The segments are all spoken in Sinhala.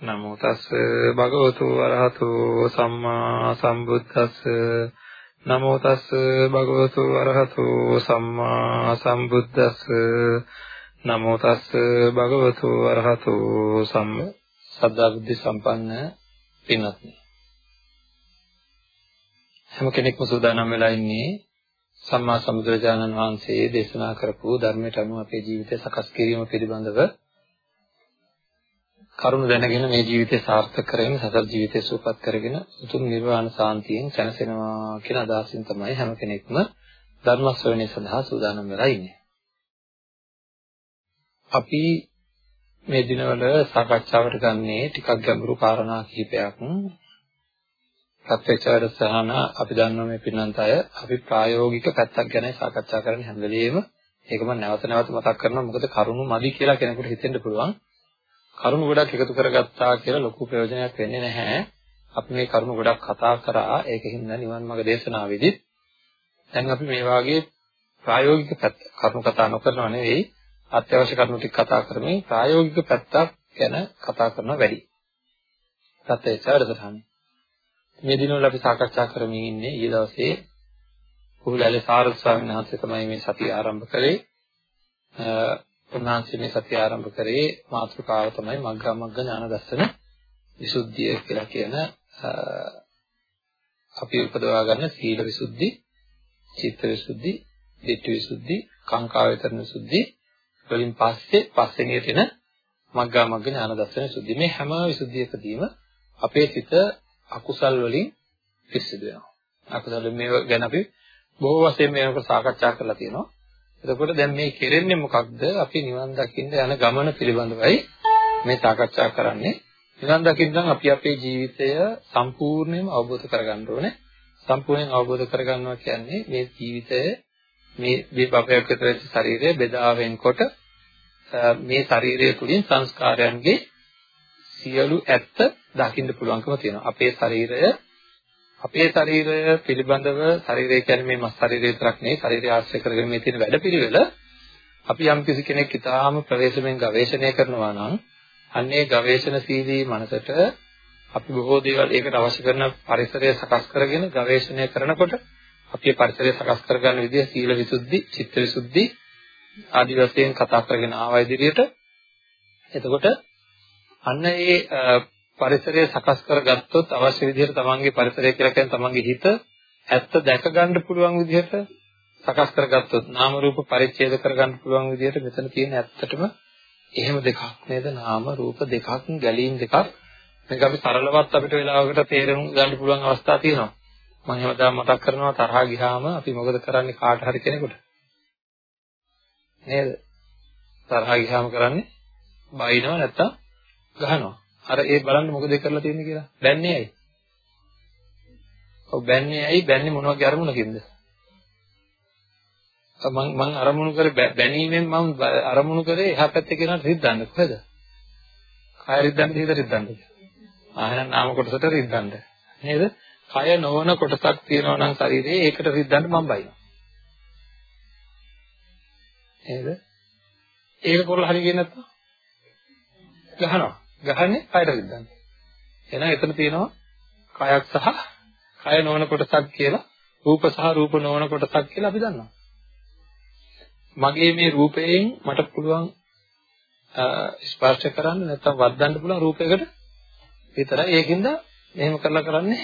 නමෝ තස් භගවතු වරහතු සම්මා සම්බුද්දස්ස. නමෝ තස් භගවතු වරහතු සම්මා සම්බුද්දස්ස. නමෝ තස් භගවතු වරහතු සම්මා සද්ධා බුද්ධ සම්පන්න පින්වත්නි. හැම කෙනෙක්ම සූදානම් වෙලා ඉන්නේ සම්මා සම්බුදුරජාණන් වහන්සේ දේශනා කරපු ධර්මයට අනුව අපේ ජීවිතය සකස් කිරීම පිළිබඳව කරුණ දැනගෙන මේ ජීවිතය සාර්ථක කරගෙන සතර ජීවිතය සූපත් කරගෙන උතුම් නිර්වාණ සාන්තියෙන් සැනසෙනවා කියන අදහසින් තමයි හැම කෙනෙක්ම ධර්ම ශ්‍රවණය සඳහා සූදානම් වෙලා ඉන්නේ. අපි මේ දිනවල සාකච්ඡාවට ගන්නේ ටිකක් ගැඹුරු කාරණා කිහිපයක්. ප්‍රත්‍යක්ෂ වැඩසටහන අපි දන්නවා මේ පින්නන්ත අය අපි ප්‍රායෝගික පැත්තක් ගැන සාකච්ඡා කරන හැම වෙලෙම ඒක මම නැවත නැවත මතක් කරනවා මොකද කරුණු මදි කියලා කෙනෙකුට හිතෙන්න පුළුවන්. කරුණු ගොඩක් එකතු කරගත්තා කියලා ලොකු ප්‍රයෝජනයක් වෙන්නේ නැහැ. අපි මේ කරුණු ගොඩක් කතා කරා ඒකෙන් නිවන් මාර්ග දේශනාවේදී දැන් අපි මේ වාගේ ප්‍රායෝගික කරුණු කතා නොකරනව නෙවෙයි අත්‍යවශ්‍ය කරුණු ටික කතා කරමින් ප්‍රායෝගික පැත්තක් ගැන කතා කරනවා වැඩි. සත්‍යච වැඩසටහන. මේ දිනවල අපි සාකච්ඡා කරමින් ඉන්නේ ඊයේ දවසේ කුහුලැලේ සාරද ස්වාමීන් වහන්සේ තමයි මේ සතිය ආරම්භ කළේ. උන්වහන්සේ මේ සතිය ආරම්භ කරේ මාතෘකාව තමයි මග්ගා මග්ග ඥාන දර්ශන විසුද්ධිය කියලා කියන අපි උපදවා ගන්න සීල විසුද්ධි, චිත්ත විසුද්ධි, ධිට්ඨි විසුද්ධි, කාංකා වේතරණ විසුද්ධි වලින් පස්සේ පස්සෙනියට එන මග්ගා මග්ග ඥාන දර්ශන සුද්ධි මේ හැම විසුද්ධියකදීම අපේ සිත අකුසල් වලින් පිරිසිදු වෙනවා. අකුසල මේ ගැන අපි බොහෝ වශයෙන් මේකට සාකච්ඡා කරලා තියෙනවා. එතකොට දැන් මේ කෙරෙන්නේ මොකක්ද? අපි නිවන් දකින්න යන ගමන පිළිබඳවයි මේ සාකච්ඡා කරන්නේ. නිවන් දකින්න නම් අපි අපේ ජීවිතය සම්පූර්ණයෙන්ම අවබෝධ කරගන්න ඕනේ. සම්පූර්ණයෙන් අවබෝධ කරගන්නවා කියන්නේ මේ ජීවිතය මේ දීපපයක් විතර වෙච්ච ශරීරය බෙදා වෙනකොට මේ ශරීරය තුලින් සංස්කාරයන්ගේ සියලු ඇත්ත දකින්න පුළුවන්කම තියෙනවා. අපේ ශරීරය අපේ ශරීරය පිළිබඳව ශරීරය කියන්නේ මේ මස් ශරීරය විතරක් නෙවෙයි ශරීරය ආශ්‍රය කරගෙන මේ තියෙන වැඩපිළිවෙල අපි යම් කිසි කෙනෙක් ඊටාම ප්‍රවේශමෙන් ගවේෂණය කරනවා නම් අන්නේ ගවේෂණශීලී මනසට අපි බොහෝ දේවල් ඒකට අවශ්‍ය කරන පරිසරය සකස් කරගෙන ගවේෂණය කරනකොට අපේ පරිසරය සකස් කරගන්න විදිය සීල විසුද්ධි, චිත්ත විසුද්ධි ආදී වශයෙන් කතා කරගෙන ආවා ඉදිරියට. එතකොට අන්න ඒ පරිසරය සකස් කරගත්තොත් අවශ්‍ය විදිහට තමන්ගේ පරිසරය කියලා කියන්නේ තමන්ගේ හිත ඇත්ත දැක ගන්න පුළුවන් විදිහට සකස් කරගත්තොත් නාම රූප පරිච්ඡේද කරගන්න පුළුවන් විදිහට මෙතන තියෙන ඇත්තටම එහෙම දෙකක් නේද? නාම රූප දෙකක් ගැලීම් දෙකක්. මේක අපි සරලවත් අපිට වෙලාවකට තේරුම් ගන්න පුළුවන් අවස්ථා තියෙනවා. මම හැමදාම මතක් කරනවා තරහා ගියාම අපි මොකද කරන්නේ කාට හරි කෙනෙකුට? නේද? තරහා ගියාම කරන්නේ බයිනවා නැත්තම් ගහනවා. අර ඒ බලන්න මොකද කරලා තියෙන්නේ කියලා? බැන්නේ ඇයි? ඔව් බැන්නේ ඇයි? බැන්නේ මොන වගේ අරමුණකින්ද මම මම අරමුණු කරේ බැනීමෙන් මම අරමුණු කරේ එහා පැත්තේ කෙනාට රිද්දන්න කොහෙද කාය රිද්දන්න හිත රිද්දන්න. ආහන නාම කොටසට රිද්දන්න. නේද? කය නොවන කොටසක් තියෙනවා නම් ශරීරයේ ඒකට රිද්දන්න මම බයිනවා. නේද? ඒක කරලා හරියන්නේ නැත්තම්? ගහනවා. ගහන්නේ කයට රිද්දන්න. එහෙනම් එතන තියෙනවා කයක් සහ කය නොවන කොටසක් කියලා රූප සහ රූප නොවන කොටසක් කියලා අපි දන්නවා. මගේ මේ රූපයෙන් මට පුළුවන් ස්පර්ශ කරන්න නැත්නම් වද්දන්න පුළුවන් රූපයකට විතරයි. ඒකින්ද එහෙම කරලා කරන්නේ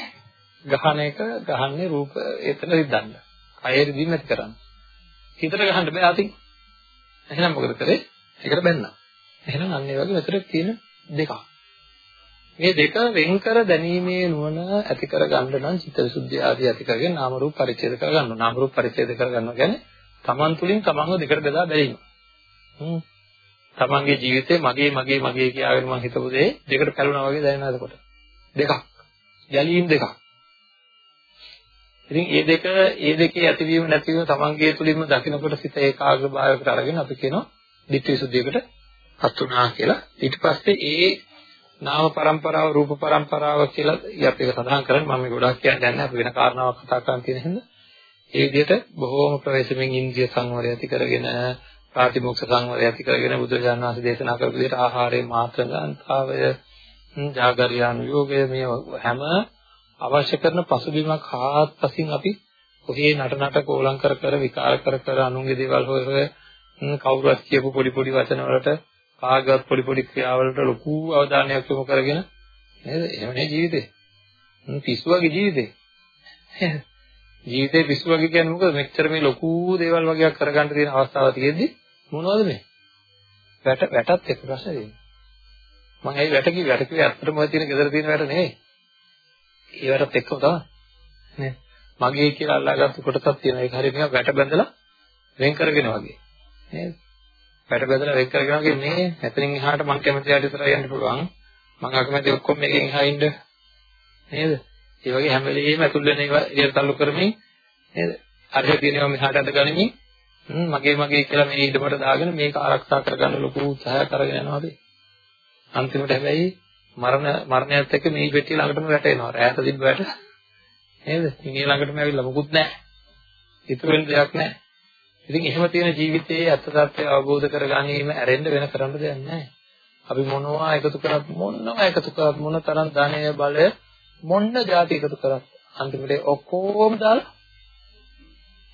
ගහන එක ගහන්නේ රූප එතන රිද්දන්න. කයෙ රිදීම නැති කරන්න. හිතට ගහන්න බෑ අතින්. එහෙනම් මොකද කරේ? ඒකට බැන්නා. එහෙනම් අන්න ඒ වගේ මෙතන තියෙන දෙකක්. මේ දෙක වෙන් කර දැනීමේ නුවණ ඇති කර ගන්න නම් චිත්තවිසුද්ධිය ආදී ඇති කරගෙන නාම රූප පරිච්ඡේද කර ගන්නවා. නාම රූප පරිච්ඡේද කර ගන්නවා කියන්නේ තමන් තුලින් තමන්ව දෙකට බෙදා බැලීම. හ්ම්. තමන්ගේ ජීවිතේ මගේ මගේ මගේ කියාගෙන මං හිතපු දේ දෙකට පැලුණා වගේ දැනෙනවද කොට? දෙකක්. ගැලීම් දෙකක්. ඉතින් මේ දෙක මේ දෙකේ ඇතිවීම නැතිවීම තමන්ගේ තුලින්ම දකිනකොට සිත ඒකාග්‍රභාවයකට අරගෙන අපි කියනවා ditthi visuddhiyකට අතුනා කියලා. ඊට පස්සේ ඒ නාම પરම්පරාව රූප પરම්පරාව කියලා ඊයත් ඒක සඳහන් කරන්නේ මම මේ ගොඩක් කියන්නේ නැහැ අපි වෙන කාරණාවක් කතා කරන්න තියෙන හින්දා ඒ විදිහට බොහෝම ප්‍රවේශමෙන් ඉන්ද්‍රිය සංවරය ඇති කරගෙන ප්‍රාතිමොක්ෂ සංවරය ඇති කරගෙන බුදුරජාණන් වහන්සේ දේශනා කරපු විදිහට ආහාරයේ මාත්‍රාන්තාවය ජාගරියානු යෝගය මේ හැම අවශ්‍ය කරන පසුබිමක් හාත්පසින් අපි ඔහේ නටනට කෝලම් කර කර විකාර කර කර අනුන්ගේ දේවල් හොය කවුරුත් කියපු පොඩි පොඩි වචන වලට කාගවත් පොඩි පොඩි ක්‍රියාවලට ලොකු අවධානයක් යොමු කරගෙන නේද? එහෙමනේ ජීවිතේ. පිස්සු වගේ ජීවිතේ. ජීවිතේ පිස්සු වගේ කියන්නේ මොකද? මෙච්චර මේ ලොකු දේවල් වගේක් කරගන්න තියෙන අවස්ථාවක් තියෙද්දි මොනවද මේ? වැට වැටත් එක්ක ප්‍රශ්න දෙන්නේ මම ඇයි වැට කිව්වේ? වැට කිව්වේ ඇත්තටම ඔය තියෙන ගෙදර තියෙන වැට නෙවෙයි. ඒවටත් එක්කම තමයි. නේ? මගේ කියලා අල්ලාගත්තු කොටසක් තියෙනවා. ඒක හරියට නිකන් වැට බැඳලා වෙන් කරගෙන වගේ. නේද? වැට බැඳලා වෙන් කරගෙන වගේ මේ මෙතනින් එහාට මම කැමති යට විතරයි යන්න පුළුවන් මම අකමැති ඔක්කොම මේකෙන් එහා ඉන්න නේද ඒ වගේ හැම වෙලෙම ඇතුල් වෙන ඒවා එළියට තල්ලු කරමින් නේද අරහෙ තියෙනවා මෙහාට අද ගනිමින් මගේ මගේ කියලා මේ ඊඩමට දාගෙන මේක ආරක්ෂා කරගන්න ලොකු උත්සාහයක් අරගෙන යනවා අපි අන්තිමට හැබැයි මරණ මරණයත් එක්ක මේ පෙට්ටිය ළඟටම වැටෙනවා. රැයට තිබ්බ වැට නේද? මිනිහ ළඟටම ඇවිල්ලා මොකුත් නැහැ. ඉතුරු වෙන දෙයක් නැහැ. ඉතින් එහෙම තියෙන ජීවිතයේ අත්‍ය තත්ත්වය අවබෝධ කරගැනීම ඇරෙන්න වෙන කරන්න දෙයක් නැහැ. අපි මොනවා එකතු කරත් මොනවා එකතු කරත් මොන තරම් ධනය බලය මොන්න જાති එකතු කරත් අන්තිමට ඔක්කොම දාලා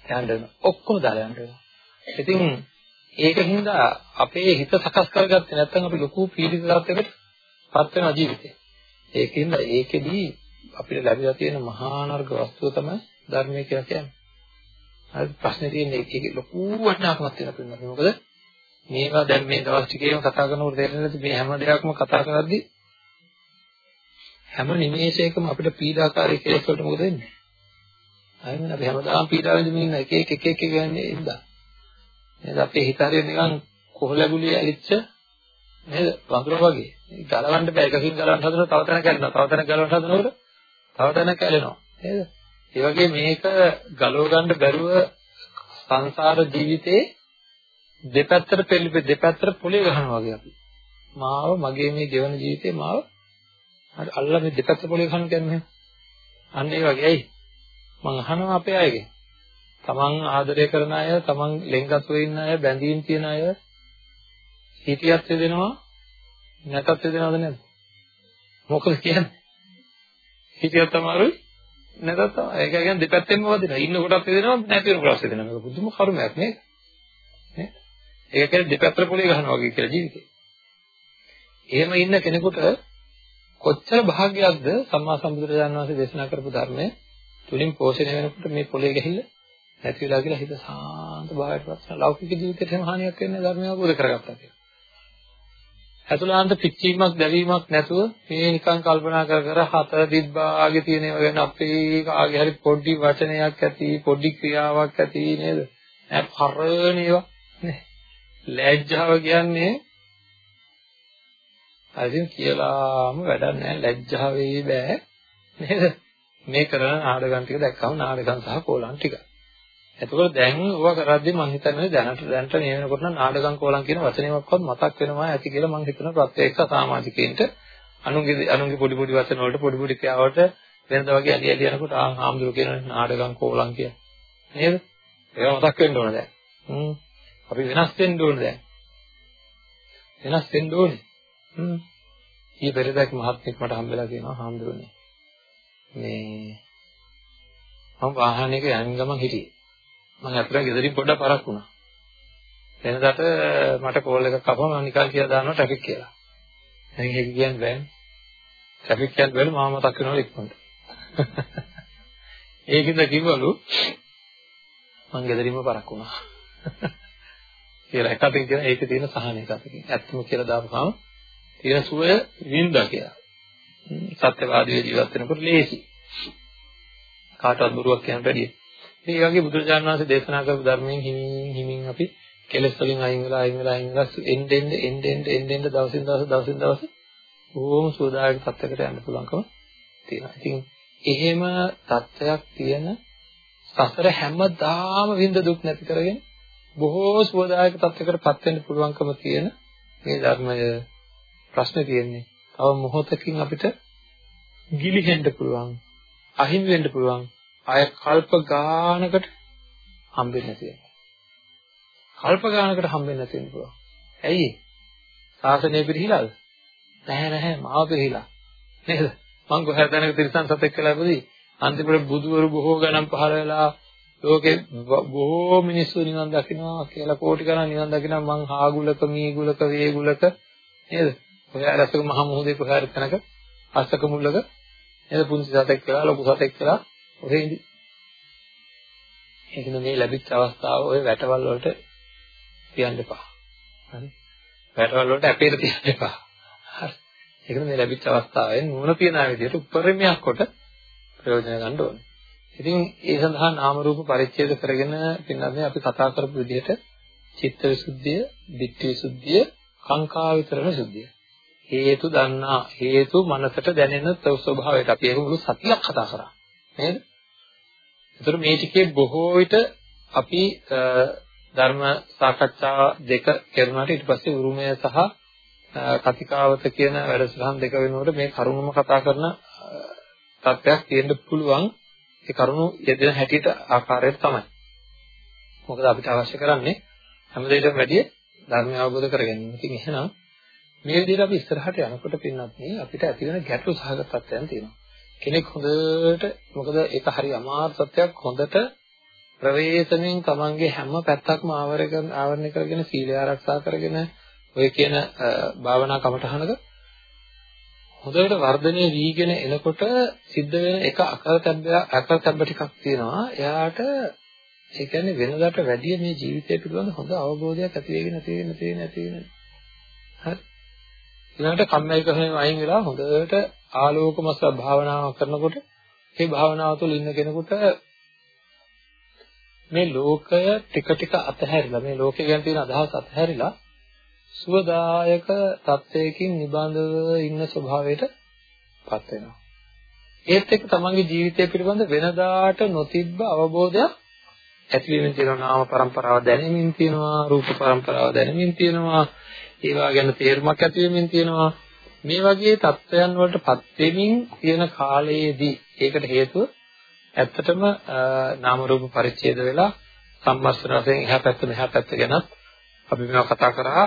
යන්න වෙනවා. ඔක්කොම දාලා යන්න වෙනවා. ඉතින් ඒකින්ද අපේ හිත සකස් කරගත්තේ නැත්නම් අපි ලොකු පීඩිත තත්යකට පත් වෙන ජීවිතේ. ඒකින්ද ඒකෙදී අපිට ලැබිලා තියෙන මහා නර්ග වස්තුව තමයි ධර්මය කියලා කියන්නේ. හරි ප්‍රශ්නේ තියෙන්නේ ඒකේ ලොකු වටිනාකමක් තියෙනවා පින්නත්. මොකද මේවා දැන් මේ දවස් ටිකේම කතා කරනකොට තේරෙන්නේ මේ හැම දෙයක්ම කතා කරද්දී හැම නිමේෂයකම අපිට පීඩාකාරී කෙලෙස් වලට මොකද වෙන්නේ? අයින් අපි හැමදාම පීඩාවෙන් ඉන්න එක එක එක එක ගන්නේ ඉඳලා. නේද? අපේ හිත හරිය නිකන් කොහලගුලිය ඇලිච්ච නේද? වඳුර වගේ. ගලවන්න බෑ. එකකින් ගලවන්න හදනකොට තව තැනක ඇලෙනවා තව තැනක ගලවන්න හදනකොට තව තැනක ඇලෙනවා නේද? ඒ වගේ මේක ගලව ගන්න බැරුව සංසාර ජීවිතේ දෙපැත්තට පෙළි දෙපැත්තට පොලේ ගහනවා වගේ අපි. මාව මගේ මේ ජීවන ජීවිතේ මාව හරි අල්ල මේ දෙපැත්ත පොලේ ගහන කියන්නේ. අන්න ඒ වගේ. ඇයි? මං අහනවා අපේ අයගෙන්. තමන් ආදරය කරන අය, තමන් ලෙන්ගතුව ඉන්න අය, බැඳීම් තියෙන අය හිතියත් දෙනවා නැතත් දෙනවද නැද්ද? මොකද කියන්නේ? හිතියත් තමයි නැතත් තමයි. ඒක කියන්නේ දෙපැත්තෙන්ම වදිනවා. ඉන්න කොටත් දෙනවා නැති වෙන කොටත් දෙනවා. මේක පුදුම කර්මයක් නේද? නේ? ඒක කියන්නේ දෙපැත්තට පොලේ ගහනවා වගේ කියලා ජීවිතේ. එහෙම ඉන්න කෙනෙකුට කොච්චර භාග්‍යයක්ද සම්මා සම්බුදුරජාණන් වහන්සේ දේශනා කරපු ධර්මය තුලින් පෝෂණය වෙනකොට මේ පොලේ ගහිල්ල නැති වෙලා කියලා හිත සාන්ත භාවයට පත් වෙන ලෞකික ජීවිතේට හැම හානියක් වෙන්නේ ධර්මය අවබෝධ කරගත්තා කියලා. අතුලාන්ත පිච්චීමක් දැවීමක් නැතුව මේ නිකන් කල්පනා කර කර හතර දිබ්බාගේ තියෙන ඒවා ගැන අපේ කාගේ හරි පොඩි වචනයක් ඇති පොඩි ක්‍රියාවක් ඇති නේද? ඈ පරණ ඒවා නේ. ලැජ්ජාව කියන්නේ අදින් කියලාම වැඩක් නැහැ ලැජ්ජාවේ බෑ නේද? මේ කරන නාඩගම් ටික දැක්කම නාඩගම් සහ කෝලම් ටික. එතකොට දැන් ඕවා කරද්දී මම හිතන්නේ දැනට දැනට නියමනකොට නාඩගම් කෝලම් කියන වචනයක්වත් මතක් වෙනවා ඇති කියලා මම හිතනවා ප්‍රත්‍යක්ෂ සමාජිකයින්ට අනුන්ගේ අනුන්ගේ පොඩි පොඩි වචන වලට පොඩි පොඩි ක්‍රියාවට වෙනද වගේ ඇලි ඇලි යනකොට ආ හාමුදුරු කියන නාඩගම් කෝලම් කිය. නේද? ඒවා මතක් වෙන්න ඕන දැන්. හ්ම්. අපි වෙනස් වෙන්න ඕන දැන්. වෙනස් වෙන්න ඕනේ. හ්ම්. ඊ පෙරදක් මහත්මෙක් මට හම්බෙලා කියනවා හාමුදුරනේ. මේ මම වාහනයක යන ගමන් හිටියේ. මම අතට ගෙදරින් පොඩ්ඩක් පරක් වුණා. එනදාට මට කෝල් එකක් ආපුවම මම නිකන් කියලා දානවා ට්‍රැෆික් කියලා. දැන් ඒක කියන්නේ බෑනේ. ට්‍රැෆික් කියන්න බැලු මාව මතක් වෙනවා ඉක්මනට. ඒකින්ද කිව්වලු මං ගෙදරින්ම පරක් වුණා. කියලා එකකින් කියන ඒකේ තියෙන සහනය එකකින්. ඇත්තම කියලා දාපුවාම තියෙන සුවය වින්දා කියලා. සත්‍යවාදී ජීවත් වෙනකොට ලේසි. කාටවත් බොරුවක් කියන්න බැරිය. මේ වගේ බුදුරජාණන් වහන්සේ දේශනා කරපු ධර්මයෙන් හිමින් හිමින් අපි කෙලෙස් වලින් අයින් වෙලා අයින් වෙලා අයින් වෙලා එන්න එන්න එන්න එන්න එන්න එන්න දවසින් දවස දවසින් දවස බොහොම සෝදායක තත්යකට යන්න පුළුවන්කම තියෙනවා. ඉතින් එහෙම தත්වයක් තියෙන සසර හැමදාම විඳ දුක් නැති කරගෙන බොහෝ සුවදායක තත්යකටපත් වෙන්න පුළුවන්කම තියෙන මේ ධර්මය ප්‍රශ්නේ තියෙන්නේ. තව මොහොතකින් අපිට ගිලිහෙන්න පුළුවන්. අහිමි වෙන්න පුළුවන්. අය කල්ප ගානකට හම්බෙන්නේ නැති වෙනවා. කල්ප ගානකට හම්බෙන්නේ නැති වෙන්න පුළුවන්. ඇයි? සාසනය පිළිහිලාද? නැහැ නැහැ මාව පිළිහිලා. නේද? මං කොහේ දැනක තිරසන් සතෙක් කියලා ඉපදී අන්තිමට බුදුවරු බොහෝ ගණන් පහළ වෙලා ලෝකේ බොහෝ මිනිස්සු නිවන් දකින්නවා කියලා කෝටි ගණන් නිවන් දකින්නවා මං හාගුලක මීගුලක වේගුලක නේද? කොහේ රසක මහ මුහුදේ කොහේ හරි තැනක අස්සක මුල්ලක නේද පුංචි සතෙක් කියලා ලොකු සතෙක් කියලා ඔහේ ඉඳි. ඒකින මේ ලැබිච්ච අවස්ථාව ඔය වැටවල් වලට තියන්න එපා. හරි? වැටවල් වලට අපේට තියන්න එපා. හරි. ඒකන මේ ලැබිච්ච අවස්ථාවෙන් නුවණ තියන විදිහට උපරිමයක් කොට ප්‍රයෝජන ගන්න ඕනේ. ඉතින් ඒ සඳහා නාම රූප පරිච්ඡේද කරගෙන පින්නන්නේ අපි කතා කරපු විදිහට චිත්ත විසුද්ධිය, ditthi විසුද්ධිය, කාංකා විතරණ සුද්ධිය. හේතු දන්නා හේතු මනසට දැනෙන ස්වභාවයට අපි ඒක මුළු සතියක් කතා කරා. නේද? ඒතර මේ ටිකේ බොහෝ විට අපි ධර්ම සාකච්ඡා දෙක කරනාට ඊට පස්සේ උරුමය සහ කතිකාවත කියන වැඩසටහන් දෙක වෙනකොට මේ කරුණම කතා කරන තත්ත්වයක් තියෙන්න පුළුවන් ඒ කරුණු යෙදෙන හැටියට ආකාරයට තමයි. මොකද අපිට අවශ්‍ය කරන්නේ හැම දෙයකටම වැඩිය ධර්මය අවබෝධ කරගැනීම. ඉතින් එහෙනම් මේ විදිහට අපි ඉස්සරහට යනකොට පින්නත් නේ අපිට ඇති වෙන ගැටලු සහගත තත්ත්වයන් තියෙනවා. කෙනෙක් හොඳට මොකද ඒක හරි අමාරු තත්ත්වයක් හොඳට ප්‍රවේශමෙන් තමන්ගේ හැම පැත්තක්ම ආවරණය කරගෙන සීලය ආරක්ෂා කරගෙන ඔය කියන භාවනා කමටහනක හොඳට වර්ධනය වීගෙන එනකොට සිද්ධ වෙන එක අකරතැබ්බ අකරතැබ්බ ටිකක් තියෙනවා. එයාට ඒ කියන්නේ වෙනදාට වැඩිය මේ ජීවිතය පිළිබඳ හොඳ අවබෝධයක් ඇති වෙගෙන නැති වෙන නැති වෙන නැති වෙන. හරි. ඊළඟට කම්මැලි කරගෙන අයින් වෙලා හොඳට ආලෝකමස භාවනාව කරනකොට ඒ භාවනාව තුළ ඉන්න කෙනෙකුට මේ ලෝකය ටික ටික අතහැරිලා මේ ලෝකය ගැන තියෙන අදහස අතහැරිලා සුවදායක තත්වයකින් නිබඳව ඉන්න ස්වභාවයට පත් වෙනවා. ඒත් එක්ක තමන්ගේ ජීවිතය පිළිබඳ වෙනදාට නොතිබ්බ අවබෝධයක් ඇතිවීමෙන් තියෙනවා නාම પરම්පරාව දැනෙමින් තියෙනවා රූප પરම්පරාව දැනෙමින් තියෙනවා ඒවා ගැන තේරුමක් ඇතිවීමෙන් තියෙනවා මේ වගේ தත්වයන් වලට පත් වෙමින් තියෙන කාලයේදී ඒකට හේතුව ඇත්තටම නාම රූප පරිච්ඡේද වෙලා සම්මස්තන වශයෙන් එහා පැත්ත මෙහා පැත්ත ගැනත් අපි මේවා කතා කරා.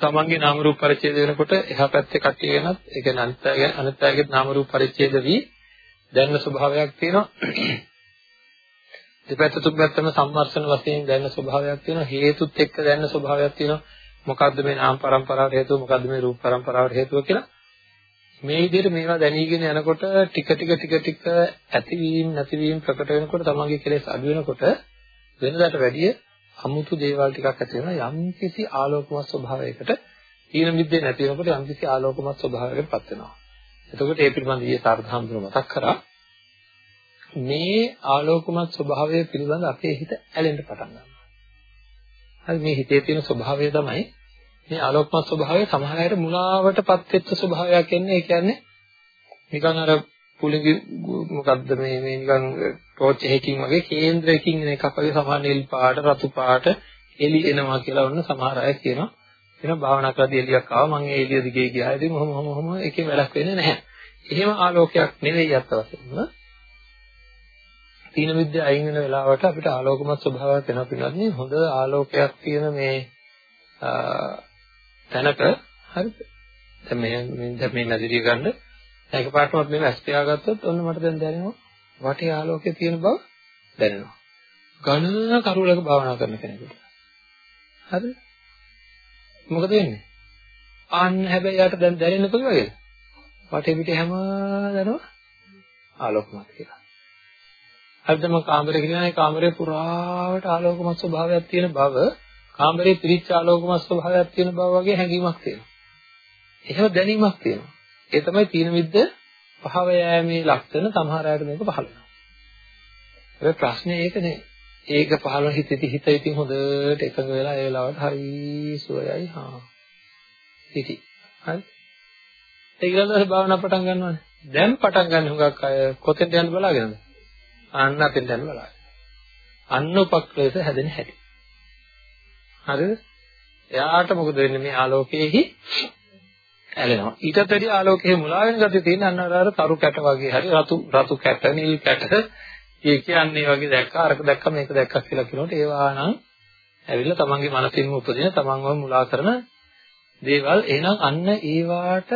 තමන්ගේ නාම රූප පරිච්ඡේද වෙනකොට එහා පැත්තේ කට්ටිය ගැනත් ඒ කියන්නේ අනිත් අය අනිත් අයගේ නාම රූප පරිච්ඡේද වී දැනෙන ස්වභාවයක් තියෙනවා. දෙපැත්ත තුන් පැත්තම සම්මර්ෂණ වශයෙන් දැනෙන ස්වභාවයක් තියෙනවා. හේතුත් එක්ක දැනෙන ස්වභාවයක් තියෙනවා. මොකද්ද මේ නාම પરම්පරාවට හේතුව මොකද්ද මේ රූප પરම්පරාවට හේතුව කියලා? මේ විදිහට මේවා දැනීගෙන යනකොට ටික ටික ටික ටික ඇතිවීම නැතිවීම ප්‍රකට වෙනකොට තමන්ගේ කෙලෙස් අඩු වෙනකොට වෙනදාට වැඩිය අමුතු දේවල් ටිකක් ඇති වෙනවා. යම් කිසි ආලෝකමත් ස්වභාවයකට ඊන මිද්දේ නැති වෙනකොට යම් කිසි ආලෝකමත් ස්වභාවයකට පත් වෙනවා. එතකොට ඒ පිළිබඳව ඊයේ සාර්ථකම්තුන මතක් කරා මේ ආලෝකමත් ස්වභාවය පිළිබඳ අපේ හිත ඇලෙන්න පටන් ගන්නවා. හරි මේ හිතේ තියෙන ස්වභාවය තමයි මේ ආලෝකමත් ස්වභාවය සමහර අයට මුලාවටපත් වෙච්ච ස්වභාවයක් එන්නේ. ඒ කියන්නේ නිකන් අර පුලිඟි මොකද්ද මේ මේ නිකන් ටෝච් එකකින් වගේ කේන්ද්‍රයකින් එන එකක් වගේ සමහර නිල් පාට රතු පාට එලි එනවා කියලා වුණ සමහර අය කියනවා. එන භාවනා කරද්දී එලියක් ආවා මම ඒ එලිය දිගේ ගියා. ඉතින් මොහොම මොහොම මොහොම එකේ වැඩක් වෙන්නේ නැහැ. එහෙම ආලෝකයක් නෙවෙයි අත්ත වශයෙන්ම. තීන විද්‍ය අයින් වෙන වෙලාවට අපිට ආලෝකමත් ස්වභාවයක් වෙනවා පිළිබඳව හොඳ ආලෝකයක් තියෙන මේ තැනක හරිද? දැන් මේ දැන් මේ නැදිරිය ගන්න එකපාරටම මේව ඇස් පියාගත්තොත් ඔන්න මට දැන් දැනෙනවා වටේ ආලෝකයේ තියෙන බව දැනෙනවා. ඝන කරුලක භාවනා කරන කෙනෙකුට. හරිද? මොකද වෙන්නේ? අන්න හැබැයි යාට දැන් දැනෙන්නේ කොයි වගේද? වටේ පිටේ හැම දැනවා ආලෝකමත් කියලා. හරිද මම කාමරේ කියනනේ කාමරේ පුරාවට ආලෝකමත් ස්වභාවයක් තියෙන බව කාමරේ පිරිච්ච ආලෝකමත් ස්වභාවයක් තියෙන බව වගේ හැඟීමක් තියෙනවා. එහෙම දැනීමක් තියෙනවා. ඒ තමයි තීන විද්ද පහව යෑමේ ලක්ෂණ සමහර අයට මේක පහළ වෙනවා. ඒ ප්‍රශ්නේ ඒක නේ. ඒක පහළ හිතෙති හිත ඉතින් හොඳට එකඟ වෙලා ඒ වෙලාවට හරි සුවයයි හා. ඉති. හරි. ඒ ඊළඟට භාවනා පටන් ගන්නවානේ. දැන් පටන් ගන්න හුඟක් අය කොතෙන්ද යන්න බලාගෙනද? අන්න අතෙන්ද යන්න බලාගෙන. අන්න උපක්ලේශ හැදෙන හැටි. හරිද? එයාට මොකද වෙන්නේ මේ ආලෝකයේහි ඇලෙනවා. ඊටත් වැඩි ආලෝකයේ මුලා වෙන ගතිය තියෙන අන්න අර තරු කැට වගේ හරි රතු රතු කැට නිල් කැට ඒ කියන්නේ වගේ දැක්කා අරක දැක්කා මේක දැක්කා කියලා කියනකොට ඒවා නම් ඇවිල්ලා තමන්ගේ මනසින්ම උපදින තමන්ව මුලා කරන දේවල් එහෙනම් අන්න ඒවාට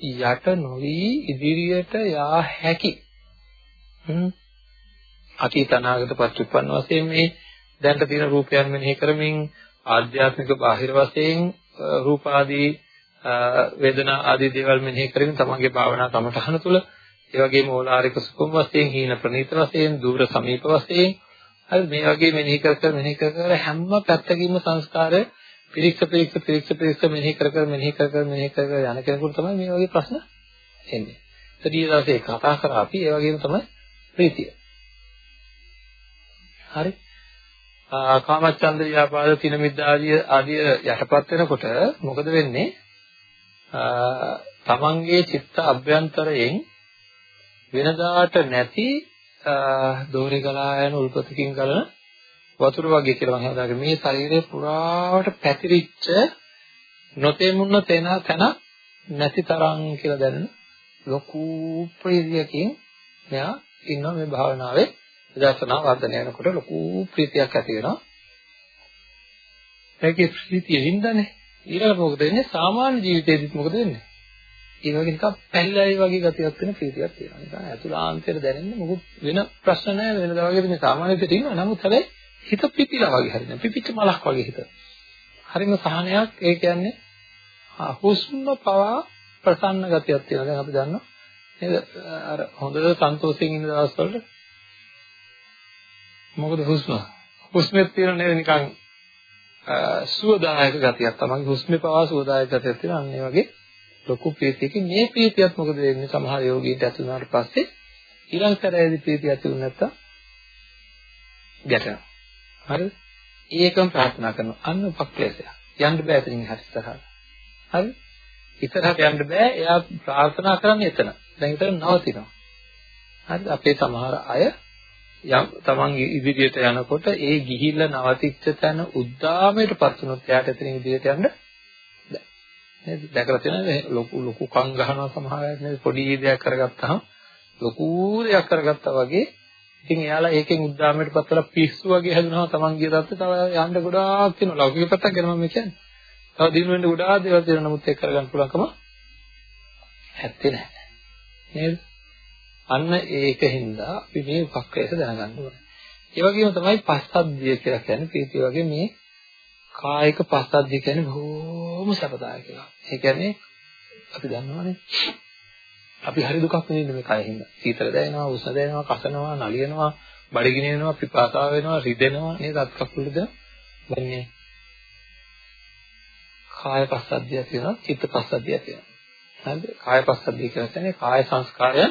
යට නොවි ඉදිරියට යා හැකි. අතීත අනාගත පච්චුප්පන්න වශයෙන් මේ දැනට තියෙන රූපයන් මෙනෙහි කරමින් ආධ්‍යාත්මික බාහිර වශයෙන් රූප ආදී වේදනා ආදී දේවල් මෙනෙහි කරමින් තමන්ගේ භාවනා කමටහන තුළ ඒ වගේම ඕලාරික සුකුම වශයෙන් හීන ප්‍රනීත වශයෙන් දුර සමීප වශයෙන් හරි මේ වගේ මෙනෙහි කර කර මෙනෙහි කර කර හැම පැත්තකින්ම සංස්කාරය පිරික්ස පිරික්ස පිරික්ස පිරික්ස මෙනෙහි කර කර මෙනෙහි කර කර මෙනෙහි කර කර යන කෙනෙකුට තමයි මේ වගේ ප්‍රශ්න එන්නේ. ඊට දවසේ කතා කරා අපි ඒ වගේම තමයි ප්‍රීතිය. හරි. කාමච්ඡන්ද ව්‍යාපාද තින මිද්දාදී ආදී යටපත් වෙනකොට මොකද වෙන්නේ? තමන්ගේ චිත්ත අභ්‍යන්තරයෙන් වෙනදාට නැති දෝරේ ගලා යන උල්පතකින් ගලන වතුර වගේ කියලා මම හිතාගෙන මේ ශරීරේ පුරාවට පැතිරිච්ච නොතෙමුන්න තැන තැන නැති තරම් කියලා දැනෙන ලොකු ප්‍රීතියකින් මෙයා ඉන්නවා මේ භාවනාවේ විදර්ශනා වර්ධනය වෙනකොට ලොකු ප්‍රීතියක් ඇති වෙනවා. ඒකේ ප්‍රීතිය වින්දානේ ඊළඟට මොකද වෙන්නේ? සාමාන්‍ය ජීවිතේදීත් මොකද වෙන්නේ? ඒ වගේ නිකන් පැහිලායි වගේ ගතියක් වෙන ප්‍රීතියක් තියෙනවා. නිකන් අතුලාන්තයට දැනෙන්නේ මොකද වෙන ප්‍රශ්න නැහැ වෙනදා වගේ මේ සාමාන්‍ය විදිහට ඉන්නවා. නමුත් හැබැයි හිත පිපිලා වගේ හරින පිපිච්ච මලක් වගේ හිත. හරිම සහනයක්. ඒ කියන්නේ හුස්ම පවා ප්‍රසන්න ගතියක් තියෙනවා. දැන් අපි දන්නවා නේද? අර හොඳට සන්තෝෂයෙන් ඉන්න දවස්වලට මොකද හුස්ම? හුස්මෙත් තියෙන නේද නිකන් සුවදායක ගතියක් තමයි හුස්මේ පවා සුවදායක ගතියක් තියෙනවා. අන්න ඒ වගේ ලොකු ප්‍රීතියකින් මේ ප්‍රීතියත් මොකද වෙන්නේ සමහර යෝගීන්ට ඇති වුණාට පස්සේ ඊළඟ සැරේදී ප්‍රීතිය ඇති වුණ නැත්තම් ගැටෙනවා. හරිද? ඒකම ප්‍රාර්ථනා කරනවා. අන්න උපක්ලේශය. යන්න බෑ එතනින් හරි ඉස්සරහට. හරි? ඉස්සරහට යන්න බෑ. එයා ප්‍රාර්ථනා කරන්නේ එතන. දැන් එතන නවතිනවා. හරිද? අපේ සමහර අය යම් තමන් ඉදිරියට යනකොට ඒ ගිහිල්ලා නවතිච්ච තැන උද්දාමයටපත් වුණොත් එයාට එතනින් ඉදිරියට යන්න බෑ. නේද? දැකලා තියෙනවද? ලොකු ලොකු කන් ගහනවා සමහර අය නේද? පොඩි දෙයක් කරගත්තාම ලොකු දෙයක් කරගත්තා වගේ ඉතින් එයාලා ඒකෙන් උද්දාමයට පත්වලා පිස්සු වගේ හැදුනවා Taman ගිය තත්ත්වය තව යන්න ගොඩාක් තියෙනවා ලෞකික පැත්තක් ගැන මම කියන්නේ. තව දිනු වෙන්න ගොඩාක් දේවල් තියෙනවා නමුත් ඒක කරගන්න පුළුවන්කම ඇත්තේ නැහැ. නේද? අන්න ඒකින්ද අපි මේ උපක්‍රේත දැනගන්න ඕනේ. ඒ වගේම තමයි පස්සද්ධිය කියලා කියන්නේ ප්‍රීතිය වගේ මේ කායික පස්සද්ධිය කියන්නේ බොහොම සපදායක එකක්. ඒ කියන්නේ අපි දන්නවනේ අපි හරි දුකක් විඳින්න මේ කයින්. සීතල දැනෙනවා, උෂ්ණ දැනෙනවා, කසනවා, නලියනවා, බඩගිනිනවා, පිපාසාව වෙනවා, රිදෙනවා නේද? අත් කකුල දෙන. වන්නේ කාය පස්සද්ධිය තියෙනවා, චිත්ත පස්සද්ධිය තියෙනවා. හරිද? කාය පස්සද්ධිය කියලා කියන්නේ කාය සංස්කාරය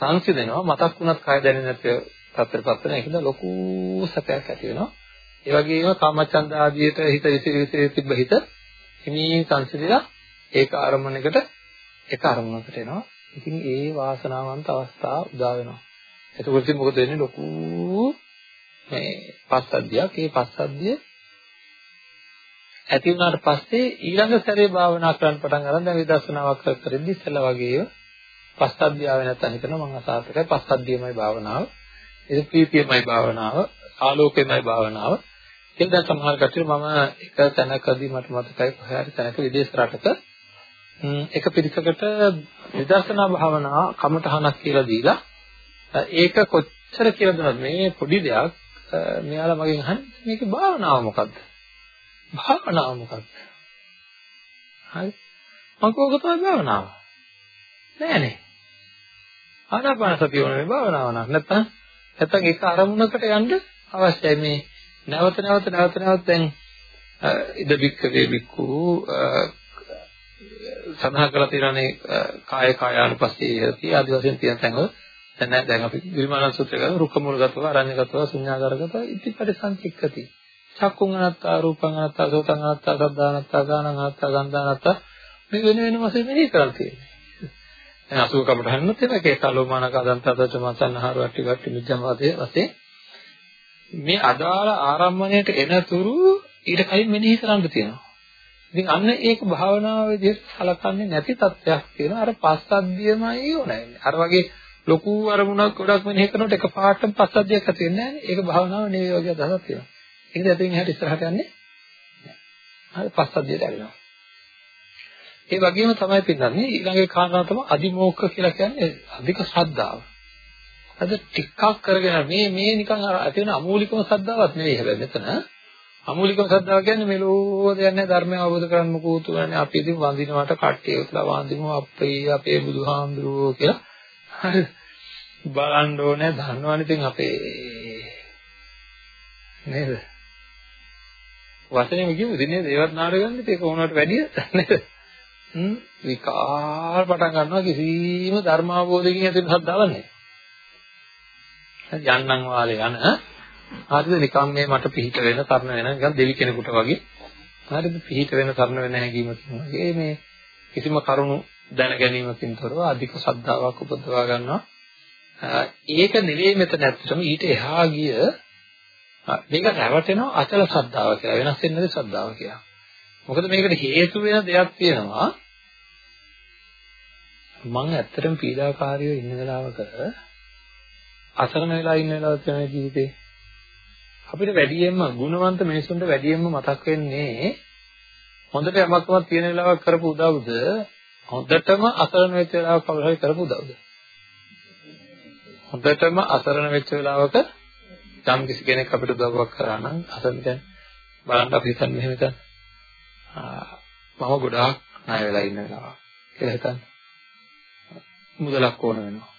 සංසිඳෙනවා. මතක් වුණත් කාය දැනෙන්නේ නැති තත්ත්වයටපත් වෙන එකද ලොකු සැපයක් ඇති වෙනවා. ඒ වගේම කාමචන්ද ආදියට හිත විසිරි විසිරි තිබ්බ හිත හිමීන් සංසිඳිලා ඒක ආරම්භණයකට එක අරමුණකට එනවා. ඉතින් ඒ වාසනාවන්ත අවස්ථා උදා වෙනවා. එතකොට ඉතින් මොකද වෙන්නේ ලොකු මේ පස්සද්ධියක් ඒ පස්සද්ධිය ඇති වුණාට පස්සේ ඊළඟ සැරේ භාවනා කරන්න පටන් ගන්න දැන් විදර්ශනාවක් කර කර ඉඳි ඉස්සලා වගේ පස්සද්ධිය ආවේ නැත්නම් හිතනවා මම අසාර්ථකයි පස්සද්ධියමයි භාවනාව ඒක ප්‍රීතියමයි භාවනාව ආලෝකයමයි භාවනාව ඒක දැන් සමහර කට්ටිය මම එක තැනකදී මට මතකයි කොහේ හරි තැනක විදේශ රටක එක පිරිසකට විදර්ශනා භාවනා කමඨහනක් කියලා දීලා ඒක කොච්චර කියලා දුන්නත් මේ පොඩි දෙයක් මෙයාලා මගෙන් අහන්නේ මේකේ භාවනාව මොකද්ද? භාවනාව මොකද්ද? හරි. මම කෝක තමයි භාවනාව. නෑනේ. ආනාපාන සතිය වනේ භාවනාව නක් නැත්නම් නැත්නම් ඒක අරමුණකට යන්න අවශ්‍යයි. මේ නැවත නැවත නැවත නැවත දැන් ඉද බික්ක වේ බික්කු සඳහන් කරලා තියෙනනේ කාය කායානුපස්සී යති ආදි වශයෙන් තියෙන තැන්වල දැන් දැන් අපි විමාන සූත්‍රය ගන්න රුක්ක මූලගතව අරඤ්‍යගතව ශුඤ්ඤාගාරගතව ඉතිපටි සංචික්කති චක්කුං අනත්තා රූපං අනත්තා සෝතං අනත්තා සද්ධානත්තා ගානං අනත්තා ගන්ධානත්තා මේ වෙන වෙන වශයෙන් මෙහි කරලා තියෙන්නේ දැන් අසුක කමටහන්නත් එනවා කේත ලෝමානක අදන්තදච මසන්නහර වට්ටි වට්ටි මිජ්ජම් වාදයේ වශයෙන් මේ අදාළ ආරම්භණයට එනතුරු ඊට කලින් මෙනෙහි කරන්න තියෙනවා. ඉතින් අන්න ඒක භාවනාව විදිහට සලකන්නේ නැති තත්ත්වයක් තියෙනවා. අර පස්සද්ධියමයි ඕනේ. අර වගේ ලොකු අරමුණක් ගොඩක් මෙනෙහි කරනකොට එකපාරටම පස්සද්ධියක් ඇති වෙන්නේ නැහැ. ඒක භාවනාව නෙවෙයි වගේ අදහසක් තියෙනවා. ඒකද එතනින් එහාට ඉස්සරහට යන්නේ නැහැ. හරි පස්සද්ධියට ඇවිල්ලා. ඒ වගේම තමයි පින්නන්නේ ඊළඟේ කාරණාව තමයි අදිමෝක්ඛ කියලා කියන්නේ අධික ශ්‍රද්ධාව. අද ටිකක් කරගෙන මේ මේ නිකන් අර ඇති වෙන අමූලිකම ශ්‍රද්ධාවක් නෙවෙයි හැබැයි මෙතන. අමූලිකම ශ්‍රද්ධාව කියන්නේ මෙලෝ දෙයක් නෑ ධර්මය අවබෝධ කරගන්න කෝතුරන්නේ අපි ඉතින් වඳිනවට කට්ටිය උත්ලා වඳිනව අපේ අපේ බුදුහාමුදුරුවෝ කියලා. හරි. බලන්න ඕනේ දන්නවනේ ඉතින් අපේ නේද? වචනේම කියමු ඉතින් නේද? ඒවත් නාඩගන්නේ ඒක ඕනකට වැඩිය නේද? හ්ම් විකාර පටන් ගන්නවා කිසිම ධර්ම අවබෝධයකින් ඇති වෙන ශ්‍රද්ධාවක් නෑ යන්නම් වාලේ යන. හරිද? නිකම් මේ මට පිහිට වෙන තරණ වෙන නිකන් දෙවි කෙනෙකුට වගේ. හරිද? පිහිට වෙන තරණ වෙන හැඟීමකින් වගේ. මේ කිසිම කරුණු දැන ගැනීමකින් තොරව අධික ශ්‍රද්ධාවක් උපදවා ගන්නවා. ඒක නෙවෙයි මෙතන ඇත්තටම. ඊට එහා ගිය මේක රැවටෙනවා අචල ශ්‍රද්ධාව කියලා. වෙනස් වෙන්නේ නැති ශ්‍රද්ධාව කියලා. මොකද මේකට හේතු වෙන දෙයක් තියෙනවා. මම ඇත්තටම පීඩාකාරීව ඉන්න වෙලාවක අසරණ වෙලා ඉන්න වෙලාවක් තමයි ජීවිතේ. අපිට වැඩියෙන්ම ගුණවන්ත මිනිසුන්ට වැඩියෙන්ම මතක් වෙන්නේ හොඳට යමක්වත් තියෙන වෙලාවක් කරපු උදව්ද? හොඳටම අසරණ වෙච්ච වෙලාවක කවුරු හරි කරපු උදව්ද? හොඳටම අසරණ වෙච්ච වෙලාවක යම් කිසි කෙනෙක් අපිට උදව්වක් කරා නම් අසරණ දැන් බලන්න අපි හිතන්නේ මෙහෙම හිතන්න. මම ගොඩාක් ණය වෙලා ඉන්න වෙලාවක් කියලා හිතන්න මුදලක් ඕන වෙනවා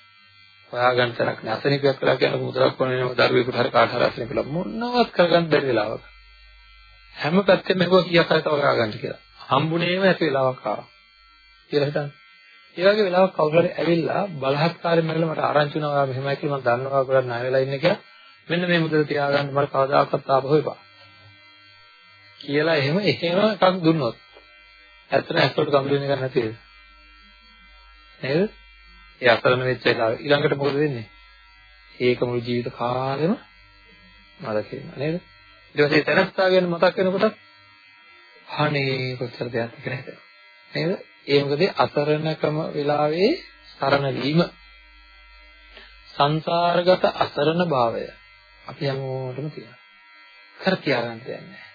හොයාගන්න තරක් නෑ. අසනීපයක් කළා කියන මුදලක් වුණ වෙනම දරුවෙකුට හරි කාට හරි අසනීප කළා මොනවත් කරගන්න බැරි වෙලාවක. හැම පැත්තෙම මෙහෙම කීයක් හරි තව හොයාගන්න කියලා. හම්බුනේම ඇති වෙලාවක් ආවා. කියලා හිතන්න. ඒ වගේ වෙලාවක් කවුරු හරි ඇවිල්ලා බලහත්කාරයෙන් මරලා මට ආරංචි වුණා ඔයා මෙහෙමයි කියලා මම දන්නවා ගොඩක් ණය වෙලා ඉන්නේ කියලා. මෙන්න මේ මුදල තියාගන්න මට කවදාකවත් ආපහු එපා. කියලා එහෙම එහෙම එකක් දුන්නොත් ඇත්තට ඇත්තට කම්පියුටර් එක නැති නේද? නේද? ඒ අසරණ වෙච්ච වෙලාව ඊළඟට මොකද වෙන්නේ? ඒක මුළු ජීවිත කාලෙම මතක වෙනවා නේද? ඊට පස්සේ තනස්ථා ගැන මතක් වෙනකොට අනේ කොච්චර දෙයක් කියලා හිතෙනවා. නේද? ඒ මොකද අසරණකම වෙලාවේ සරණ වීම සංසාරගත අසරණ භාවය අපි හැමෝටම තියෙනවා. කර තියාගන්න දෙයක් නැහැ.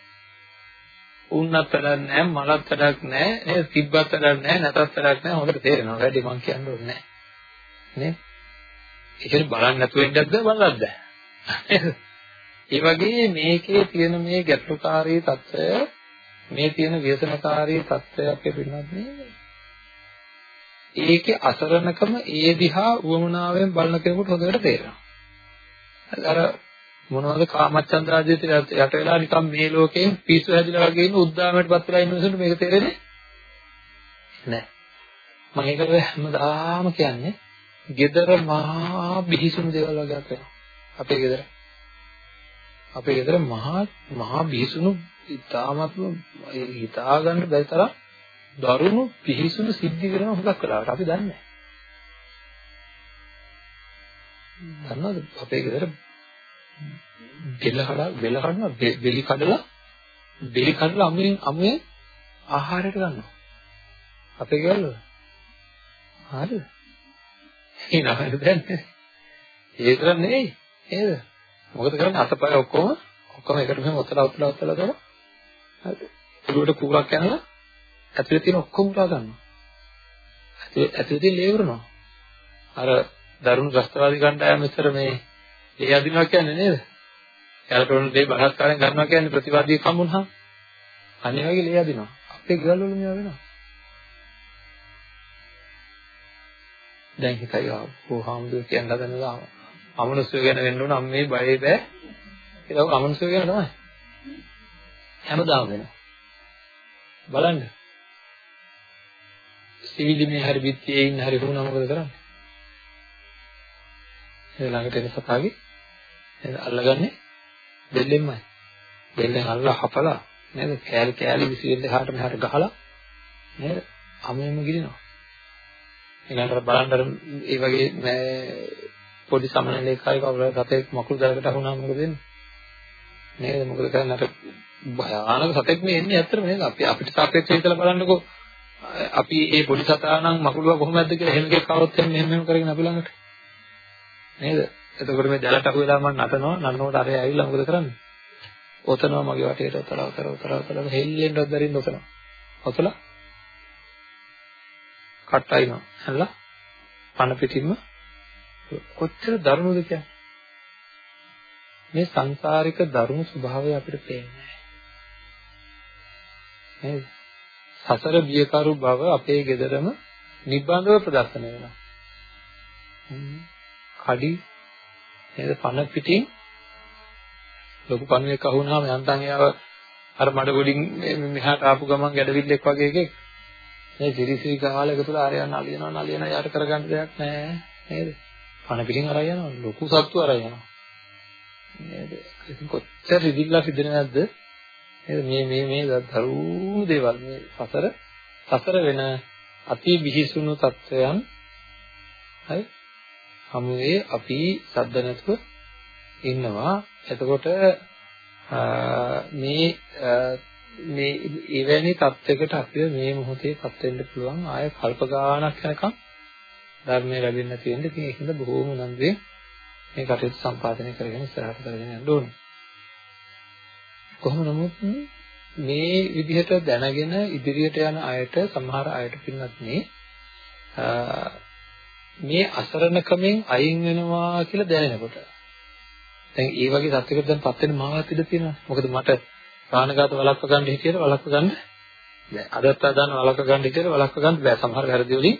උන්නත් වැඩක් නැහැ මලත් වැඩක් නැහැ නේද? තිබ්බත් වැඩක් නැහැ නැතත් වැඩක් නැහැ. හොඳට තේරෙනවා. වැඩි මං කියන්න ඕනේ නැහැ. නේ? ඒකේ බලන්න නැතු වෙන්නද බලන්නද ඒ වගේ මේකේ තියෙන මේ ගැටුකාරී తত্ত্বය මේ තියෙන ව්‍යසනකාරී తত্ত্বය අපේ පින්නත් නේද ඒකේ අසරණකම ඒ දිහා උවමනාවෙන් බලන කෙනෙකුට හොඳට තේරෙනවා. අර මොනවද කාමච්ඡන්දරාජිත යට වෙලා නිකන් මේ ලෝකයෙන් පිස්සු හැදිලා වගේ ඉන්න උද්දාමයටපත් වෙලා ඉන්න මිනිස්සුන්ට මේක තේරෙන්නේ නැහැ. මම ඒකට හැමදාම කියන්නේ gedara මහා බිහිසුණු දේවල් වගේක් වෙනවා. අපේ gedara. අපේ gedara මහා මහා බිහිසුණු ඉතාමත්ම හිතා ගන්න බැරි තරම් දරුණු පිහිසුණු සිද්ධි වෙනවා හුඟක් වෙලාවට අපි දන්නේ නැහැ. දන්නවද අපේ gedara බෙල්ල කඩලා බෙල්ල කඩනවා බෙලි කඩලා බෙලි කඩලා අමුයෙන් අමුයෙන් ආහාරයට ගන්නවා. අපේ ගෙවල් වල. හරිද? හිනාවෙද දැන් ඒ තරම් නෙවෙයි. නේද? මොකද කරන්නේ? අතපය ඔක්කොම ඔක්කොම එකට මෙහෙම ඔතලා ඔතලා ඔතලා තමයි හරි. ඒකට කුරක් යනවා. ඇතුලේ තියෙන ඔක්කොම උරා ගන්නවා. ඇතුලේ ඇතුලේ තියෙන ලේවරනවා. අර දරුණු ත්‍ස්තවාදී කණ්ඩායම විතර මේ ලේ අදිනවා කියන්නේ නේද? යාලට උන දේ බලාත්කාරයෙන් ගන්නවා කියන්නේ ප්‍රතිවාදී කම්මුණා අනේ වගේ ලේ අදිනවා. අපේ ගෙවල් වල මේවා වෙනවා. දැන් හිතයි ආපෝ හාමුදුර කියන්න හදනවා අමනුෂ්‍ය ගැන වෙන්න ඕන අම්මේ බයේ බෑ. ඒක අමනුෂ්‍ය ගැන තමයි. හැමදාම වෙනවා. බලන්න. සිවිලි මේ හරි පිටියේ ඉන්න හරි වුණා මොකද කරන්නේ? ඒ ළඟට එන සතාගේ නේද අල්ලගන්නේ බෙල්ලෙන්මයි බෙල්ලෙන් අල්ලලා හපලා නේද කෑලි කෑලි විසිරෙන්න එහාට මෙහාට ගහලා නේද අමෙම ගිරිනවා ඊළඟට බලන්න ඒ වගේ පොඩි සමනලේකයි කවුරු සතෙක් මකුළු දරකට අහුණාම මොකද වෙන්නේ? නේද? මොකද කරන්නේ අර භයානක සතෙක් මේ එන්නේ ඇත්තටම නේද? අපි අපිට සාපේක්ෂව හිතලා බලන්නකෝ අපි මේ පොඩි සතා නම් මකුළුවා කොහොමද කියලා එහෙම එකක් කවුරුත් එන්නේ මෙහෙම මෙහෙම කරගෙන අපි ළඟට. නේද? එතකොට මේ දැලට අහු වෙලා මම නටනවා නන්නකොට අරේ ඇවිල්ලා මොකද කරන්නේ? ඔතනවා මගේ වටේට ඔතලා ඔතලා ඔතලා ඔතලා හෙල්ලෙන්නවත් බැරින්න ඔතනවා. ඔතලා කට් අයින්නවා. හැල්ලා පන පිටින්ම කොච්චර දරුණුද කියන්නේ. මේ සංසාරික දරුණු ස්වභාවය අපිට පේන්නේ නේද? සසර බියකරු බව අපේ ගෙදරම නිබ්බන්ධව ප්‍රදර්ශනය වෙනවා. කඩි නේද පන පිටින් ලොකු පණුවෙක් අහුනහම යන්තම් එයාව අර මඩ ගොඩින් මෙහාට ආපු ගමන් ගැඩවිල්ලෙක් වගේ එකෙක් මේ සිරිසිරි කාලයක තුල ආරයන් නලියනවා නලියන යාට කරගන්න දෙයක් නැහැ නේද? පණ පිටින් අරන් යනවා ලොකු සත්තු අරන් යනවා. නේද? ඉතින් කොච්චර රිදිල්ලා සිදෙන නැද්ද? නේද? මේ මේ මේ දරුණු දේවල් මේ සසර සසර වෙන අති විහිසුණු තත්වයන් හරි හමුවේ අපි සද්ද නැතුව ඉන්නවා. එතකොට මේ මේ එවැනි තත්යකට අපිව මේ මොහොතේපත් වෙන්න පුළුවන් ආය කල්ප ගාණක් යනකම් ධර්මය ලැබෙන්න තියෙන්නේ. ඉතින් ඒකද බොහෝම උනන්දුවෙන් මේ කටයුතු සම්පාදනය කරගෙන ඉස්සරහට කරගෙන යන්න ඕනේ. කොහොම නමුත් මේ විදිහට දැනගෙන ඉදිරියට යන අයට සමහර අයට පින්නත් මේ මේ අසරණකමෙන් අයින් වෙනවා කියලා දැනෙනකොට දැන් ඒ වගේ සත්‍යයකට දැන්පත් වෙන මාවත් ඉඳ තියෙනවා. මොකද මට ප්‍රාණඝාත වළක්ව ගන්න හිතියට වළක්ව ගන්න බෑ. අදත්තා දාන වළක්ව ගන්න හිතියට වළක්ව ගන්න බෑ. සමහර වැරදි වලින්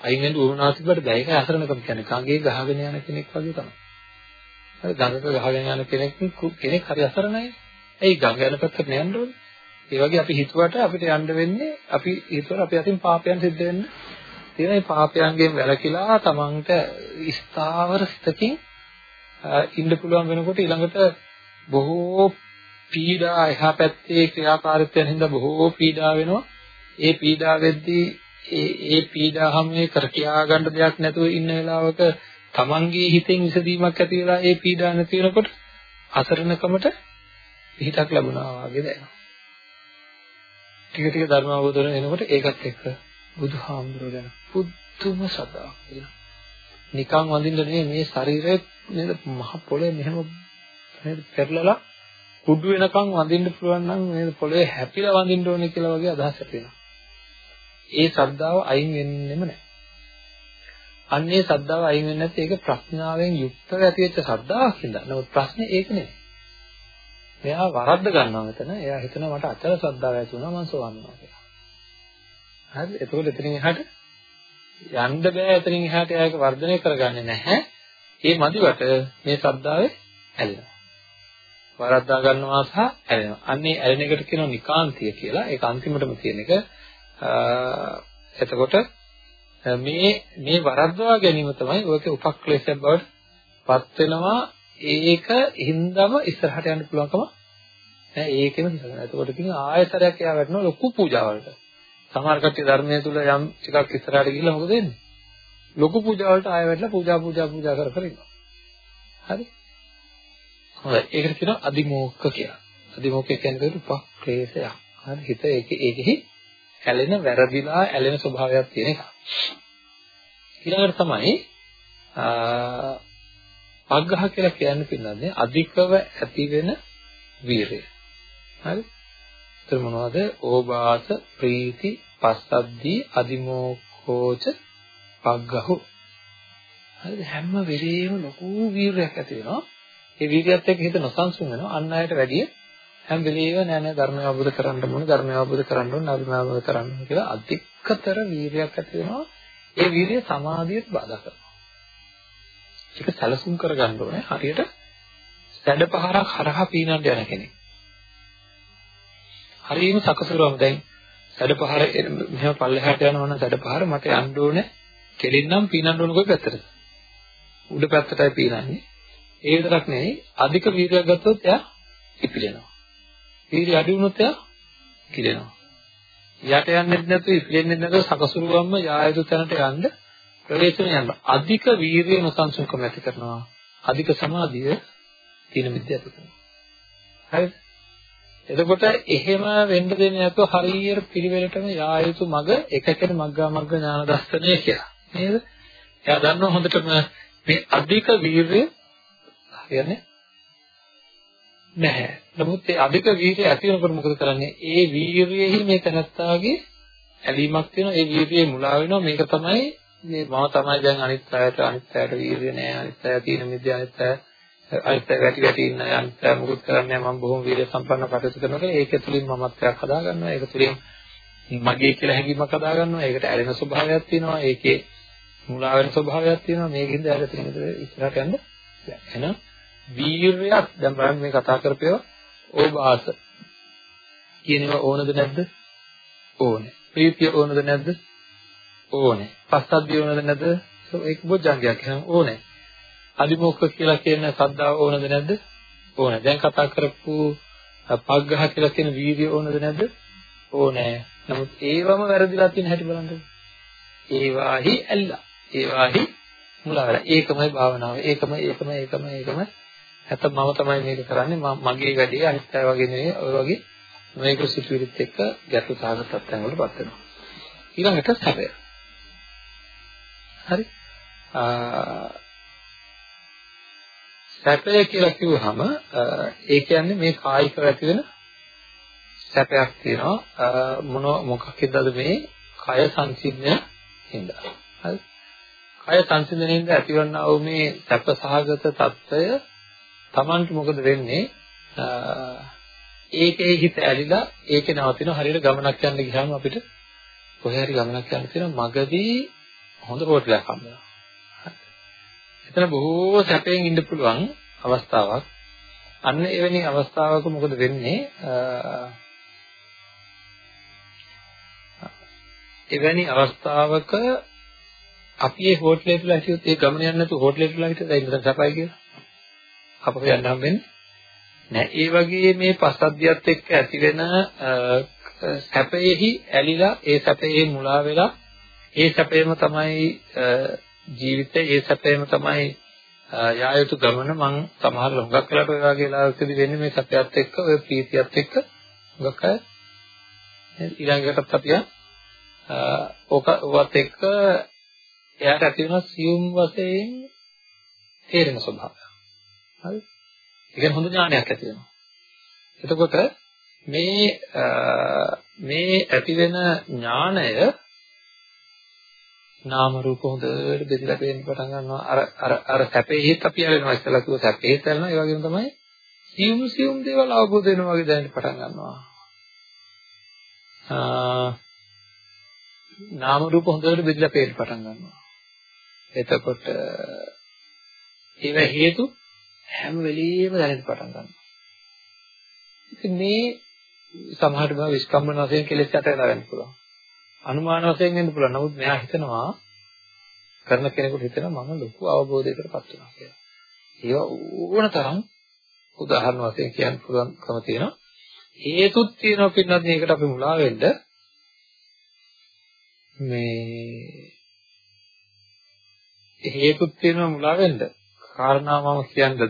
අයින් වෙන්න උවමනා තිබ්බට බෑ. ඒක අසරණකම කියන්නේ කංගේ ගහගෙන යන කෙනෙක් වගේ තමයි. හරි ගඟක ගහගෙන යන කෙනෙක් කෙනෙක් හරි අසරණයි. ඒ ගඟ යන පැත්තට යන්න ඕනේ. ඒ වගේ අපි හිතුවට අපිට යන්න වෙන්නේ අපි හිතුවට අපි අතින් පාපයන් සිද්ධ වෙන්න තියෙන මේ පාපයන්ගෙන් වැළකීලා තමන්ට ස්ථාවර සිතකින් ඉන්න පුළුවන් වෙනකොට ඊළඟට බොහෝ පීඩා එහා පැත්තේ ක්‍රියාකාරීත්වයෙන් හින්දා බොහෝ පීඩා වෙනවා. ඒ පීඩා වෙද්දී ඒ ඒ පීඩා හැමේ කර කියා ගන්න දෙයක් නැතුව ඉන්න වෙලාවක තමන්ගේ හිතෙන් විසඳීමක් ඇති වෙලා ඒ පීඩා නැති වෙනකොට අසරණකමට පිහිටක් ලැබුණා වගේ දැනෙනවා. ටික ටික ධර්ම අවබෝධ වෙන එනකොට ඒකත් එක්ක බුදුහාමුදුරුවෝ ගැන පුදුම ශ්‍රද්ධාවක් වෙනවා. නිකන් වඳින්න නෙමෙයි මේ ශරීරය නේද මහ පොළේ මෙහෙම නේද පෙරලලා කුඩු වෙනකන් වඳින්න පුළුවන් නම් නේද පොළවේ හැපිලා වඳින්න ඕනේ කියලා වගේ අදහසක් වෙනවා. ඒ ශ්‍රද්ධාව අයින් වෙන්නෙම නැහැ. අන්නේ ශ්‍රද්ධාව අයින් වෙන්නේ නැත්නම් ඒක ප්‍රඥාවෙන් යුක්තව ඇතිවෙච්ච ශ්‍රද්ධාවක් හින්දා. නමුත් ප්‍රශ්නේ ඒක නෙමෙයි. එයා වරද්ද ගන්නවා මෙතන. එයා හිතනවා මට අචල ශ්‍රද්ධාව ඇති වුණා මං සෝවන්නවා කියලා. හරි? එතකොට එතනින් එහාට යන්න බෑ එතනින් එහාට එයා ඒක වර්ධනය කරගන්නේ නැහැ. ඒ මදිවට මේ ශ්‍රද්ධාවේ ඇලෙනවා. වරද්දා ගන්නවා සහ ඇලෙනවා. අන්නේ ඇලෙන එකට කියනවා නිකාන්තිය කියලා. ඒක අන්තිමටම තියෙන එක. එතකොට මේ මේ වරද්දවා ගැනීම තමයි ඔයකේ උපක්ලේශයක් බවට පත් වෙනවා. ඒක හින්දම ඉස්සරහට යන්න පුළුවන්කම නෑ ඒකෙම හිතනවා. එතකොට කියන ආයතරයක් එයා වැටෙනවා ලොකු පූජාවලට. සමහර කට්ටිය ධර්මයේ තුල යම් ටිකක් ඉස්සරහට ගිහිල්ලා මොකද වෙන්නේ? ලොකු පූජාවලට ආය වැටලා පූජා පූජා පූජා කර කර ඉන්නවා. හරි? හොඳයි. ඒකට කියනවා අදිමෝක්ඛ කියලා. අදිමෝක්ඛ කියන්නේ උපක්ලේශයක්. හරි හිත ඒක ඒකෙහි ඇලෙන වැරදිලා ඇලෙන ස්වභාවයක් තියෙන එක. ඊළඟට තමයි පග්ඝහ කියලා කියන්නේ පින්නන්නේ අධිකව ඇති වෙන වීරය. හරි? ඒතර මොනවද? ඕබාස, ප්‍රීති, පස්සද්ධි, අදිමෝක්ඛෝච පග්ඝහු. හරිද? හැම වෙලේම ලොකු වීරයක් ඇති වෙනවා. ඒ වීර්යයත් එක්ක හිත නොසන්සුන් වෙනවා. අන් අයට වැඩිය හැම වෙලේම නෑ නෑ ධර්මය අවබෝධ කරගන්න ඕන, ධර්මය අවබෝධ කරගන්න ඕන, ධර්මය අවබෝධ කරගන්න ඕන කියලා අධිකතර වීර්යයක් ඇති වෙනවා. ඒ වීර්යය සමාධියට බාධා කරනවා. ඒක සැලසුම් කරගන්න ඕනේ. හරියට සැඩ පහරක් හරහා පීනන්න යන කෙනෙක්. හරියම සකසුරවම දැන් සැඩ පහර මෙහෙම පල්ලෙහාට යනවා නම් සැඩ පහර මට යන්න ඕනේ කෙලින්නම් පීනන්න ඕන කොයි පැත්තටද? උඩ පැත්තටයි පීනන්නේ. ඒ විතරක් නෙවෙයි අධික වීර්යයක් ගත්තොත් එයා ඉපිලෙනවා. වීර්ය අඩු වුණොත් එයා කිලෙනවා. යට යන්නේ නැතුව ඉපිලෙන්නේ නැතුව සකසුරුවම්ම යායුතු තැනට යන්න ප්‍රවේශන යන අධික වීරිය නොසන්සුන්කම ඇති කරනවා. අධික සමාධිය තීන මිද්‍ය ඇති කරනවා. හරිද? එතකොට එහෙම වෙන්න දෙන්නේ නැතුව හරියට පිළිවෙලටම යා යුතු මග එකකෙන මග්ගා මග්ග ඥාන දර්ශනය කියලා. නේද? එයා දන්නවා හොඳටම මේ අධික වීරිය කියන්නේ නැහැ. නමුත් ඒ අධික වීර්යය ඇති වෙනකොට මොකද කරන්නේ? ඒ වීර්යයෙහි මේ තනත්තාගේ ඇලීමක් තියෙනවා. ඒ වීර්යයේ මුලා වෙනවා. මේක තමයි මේ මම තමයි දැන් අනිත් අයට අනිත් අයට වීර්ය නැහැ. අනිත් අය තියෙන මිද්‍ය අනිත් අය අනිත් අය වැටි වැටි ඉන්න අනිත් අය මුකුත් කරන්නේ මම බොහොම වීර්ය සම්පන්න කටයුතු කරනවා. ඒක තුළින් මමත්වයක් හදා ගන්නවා. ඒක තුළින් මගේ කියලා හැඟීමක් හදා ගන්නවා. ඒකට ඇලෙන ස්වභාවයක් තියෙනවා. ඒකේ මුලා වෙන ස්වභාවයක් තියෙනවා. මේකෙන්ද ඇලෙන ඉස්සරහට යන්න එහෙනම් වීරයක්. දැන් බලන්න මේ කතා කරපේවා. ඕබාස කියන ඒවා ඕනද නැද්ද? ඕනේ. ප්‍රීතිය ඕනද නැද්ද? ඕනේ. පස්සද්ධිය ඕනද නැද්ද? ඒක බොජ්ජංගයක්. එහෙනම් ඕනේ. අදිමොක්ක කියලා කියන සද්දාව ඕනද නැද්ද? ඕනේ. දැන් කතා කරපු පග්ගහ කියලා කියන වීර්යය ඕනද නැද්ද? ඕනේ. නමුත් ඒවම වැරදිලා තියෙන හැටි බලන්න. ඒවාහි ඇල්ලා. ඒවාහි මුලා වෙලා ඒකමයි භාවනාව. ඒකම ඒකම ඒකම ඒකම. නැත්නම් මම තමයි මේක කරන්නේ. මගේ වැඩේ අනිත් අය වගේ නෙවෙයි. ඔය වගේ මේක සිතුවිලිත් එක්ක ගැටලු සාගත තත්ත්වයන් වලටපත් වෙනවා. ඊළඟට සැපය. හරි? සැපය කියලා කිව්වහම ඒ කියන්නේ මේ කායිකව ඇති වෙන සැපයක් තියෙනවා. මොන මොකක්දද මේ කය සංසිඳනය හින්දා. හරි. කය සංසිඳනය හින්දා ඇතිවන්නා වූ මේ සැප සහගත తত্ত্বය Tamanට මොකද වෙන්නේ? ඒකේ හිත ඇලිලා ඒකේ නවතින හරියට ගමනක් යන්න ගියාම අපිට කොහේ හරි ගමනක් යන්න තියෙන මගදී හොඳ රෝටලයක් හම්බෙනවා එතන බොහෝ සැපයෙන් ඉන්න පුළුවන් අවස්ථාවක්. අන්න එවැනි අවස්ථාවක මොකද වෙන්නේ? එවැනි අවස්ථාවක අපි ඒ හෝටලෙට හිටියොත් ඒ ගමන යන්නේ නැතුව හෝටලෙට හිටියොත් ඒ ඉඳන් සපයි කියලා. අපව යන්න හම්බෙන්නේ නෑ. ඒ වගේ මේ පස්සද්ධියත් එක්ක ඇති වෙන සැපයෙහි ඇලිලා ඒ සැපයේ මුලා වෙලා ඒ සැපේම තමයි ජීවිතේ ඒ සැපේම තමයි යා යුතු ගමන මං සමහර ලොඟක් වෙලාට ඔය වගේ වෙලාවකදී වෙන්නේ මේ සැපයත් එක්ක ඔය ප්‍රීතියත් එක්ක හුඟක් අය ඊළඟටත් අපි ඕක වත් එක්ක එයාට ඇති වෙන සියුම් වශයෙන් තේරෙන ස්වභාවය. හරි? ඒ කියන්නේ හොඳ ඥානයක් ඇති වෙනවා. එතකොට මේ මේ ඇති වෙන ඥානය නාම රූප හොඳට බෙදලා පේන්න පටන් ගන්නවා අර අර අර සැපේ හිත අපි ඇලෙනවා ඉස්සලා කිව්ව සැපේ හිත ඇලෙනවා ඒ වගේම තමයි සියුම් සියුම් දේවල් අවබෝධ වෙනවා වගේ දැනෙන්න පටන් ගන්නවා ආ නාම රූප හොඳට බෙදලා පේන්න පටන් ගන්නවා එතකොට ඒව හේතු හැම වෙලෙම දැනෙන්න පටන් ගන්නවා. ඉතින් මේ සමහර බව විස්කම්බන වශයෙන් කෙලෙස් යට වෙලා වෙන්න පුළුවන්. අනුමාන වශයෙන් වෙන්න පුළුවන්. නමුත් මෙයා හිතනවා කරන කෙනෙකුට හිතෙනවා මම ලොකු අවබෝධයකටපත් වෙනවා කියලා. ඒවා ඕන තරම් උදාහරණ වශයෙන් කියන්න පුළුවන්කම තියෙනවා. හේතුත් තියෙනවා පින්නත් මේකට අපි මුලා වෙන්න මේ හේතුත් තියෙනවා මුලා වෙන්න. කාරණා මම කියන්නද?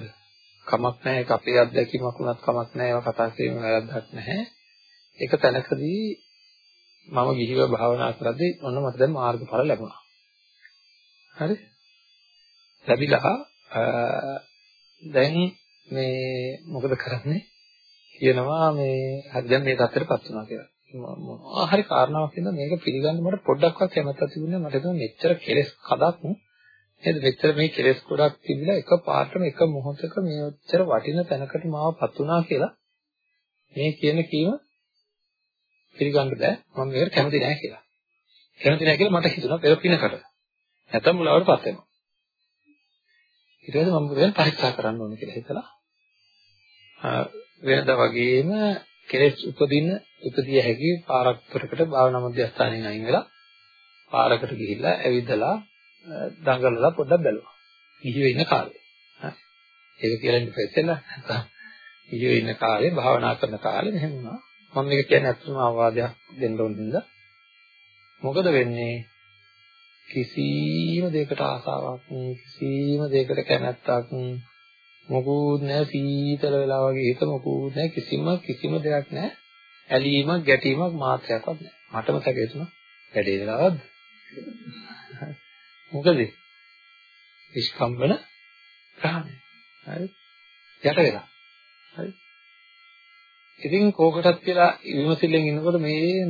කමක් නැහැ ඒක අපේ අත්දැකීමක් වුණත් කමක් නැහැ ඒවා කතා කිරීම වැරද්දක් නැහැ. ඒක තැනකදී මම ගිහිව භාවනා කරද්දී ඔන්න මට දැන් මාර්ගඵල ලැබුණා. හරි? ලැබිලා දැන් මේ මොකද කරන්නේ? කියනවා මේ හරි දැන් මේ තත්ත්වයටපත් වුණා කියලා. මොනවා හරි කාරණාවක් හින්දා මේක පිළිගන්න මට පොඩ්ඩක්වත් කැමැත්තක් තිබුණේ නැහැ. මට හිතුණා මෙච්චර කෙලස් කඩක් නේද මෙච්චර මේ කෙලෙස් ගොඩක් තිබිලා එක පාටම එක මොහොතක මෙච්චර වටින තැනකට මාවපත් වුණා කියලා මේ කියන කීම පිළිගන්න බෑ මම මේකට කැමති නෑ කියලා. කැමති නෑ කියලා මට හිතුණා පෙර පිනකට. නැත්තම් මුලාවටපත් වෙනවා. ඊට පස්සේ මම දැන් පරීක්ෂා කරන්න ඕනේ කියලා හිතලා වෙනදා වගේම කෙලෙස් උපදින උපදිය හැකි පාරක් පොරකට භාවනා මධ්‍යස්ථානයෙන් අයින් වෙලා පාරකට ගිහිල්ලා ඇවිදලා දඟලලා පොඩ්ඩක් බැලුවා. ගිහිවේ ඉන්න කාලේ. ඒක කියලා ඉන්න පෙස්සෙලා ගිහිවේ ඉන්න කාලේ භාවනා කරන කාලේ මෙහෙම වුණා. මම මේක කියන්නේ අත්‍තරම අවවාදයක් දෙන්න ඕන නිසා මොකද වෙන්නේ? කිසිම දෙයකට ආසාවක් කිසිම දෙයකට කැමැත්තක් මොකුත් නැහැ සීතල වෙලා වගේ හිත මොකුත් නැහැ කිසිම කිසිම දෙයක් නැහැ. ඇලීමක් ගැටීමක් මාත්‍රයක්වත් නැහැ. මටම තකේතුන වැඩේ වෙලාවක්ද? මොකද? විස්කම්බන ප්‍රහාණය හරි? යට වෙලා. හරි? ඉතින් කෝකටත් කියලා විමසිල්ලෙන් ඉන්නකොට මේ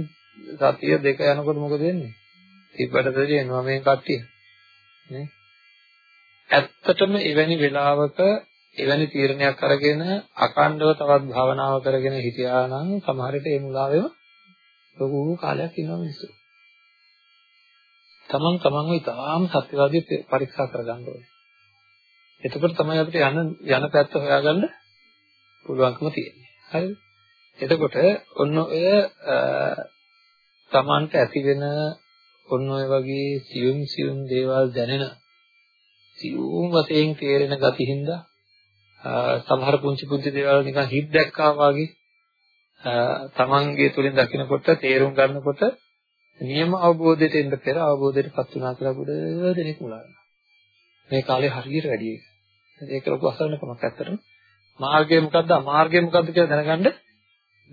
සතිය දෙක යනකොට මොකද වෙන්නේ තිබ්බට දෙනවා මේ කට්ටිය නේ ඇත්තටම එවැනි වෙලාවක එවැනි තීරණයක් අරගෙන අකණ්ඩව තවත් භාවනාව කරගෙන හිටියා නම් සමහර විට ඒ මුලාවෙම ලොකු කාලයක් ඉන්නවා මිනිස්සු. තමන් තමන්ව ඉතාම සත්‍යවාදී පරීක්ෂා කරගන්න ඕනේ. එතකොට තමයි අපිට යන යන පැත්ත හොයාගන්න පුළුවන්කම තියෙන්නේ. හරිද? එතකොට ඔන්න ඔය තමන්ට ඇති වෙන ඔන්න ඔය වගේ සියුම් සියුම් දේවල් දැනෙන සියුම් වශයෙන් තේරෙන ගතිහින්ද සමහර පුංචි පුංචි දේවල් නිකන් හිත් දැක්කා වගේ තමන්ගේ තුලින් දකිනකොට තේරුම් ගන්නකොට නියම අවබෝධයට එන්න පෙර අවබෝධයටපත් වුණා කියලා ගොඩ දෙනෙක් මුලා වෙනවා. මේ කාලේ හරියට වැඩි එක. ඒක ලොකු අසරණකමක් ඇත්තටම. මාර්ගය මොකද්ද අමාර්ගය මොකද්ද කියලා දැනගන්න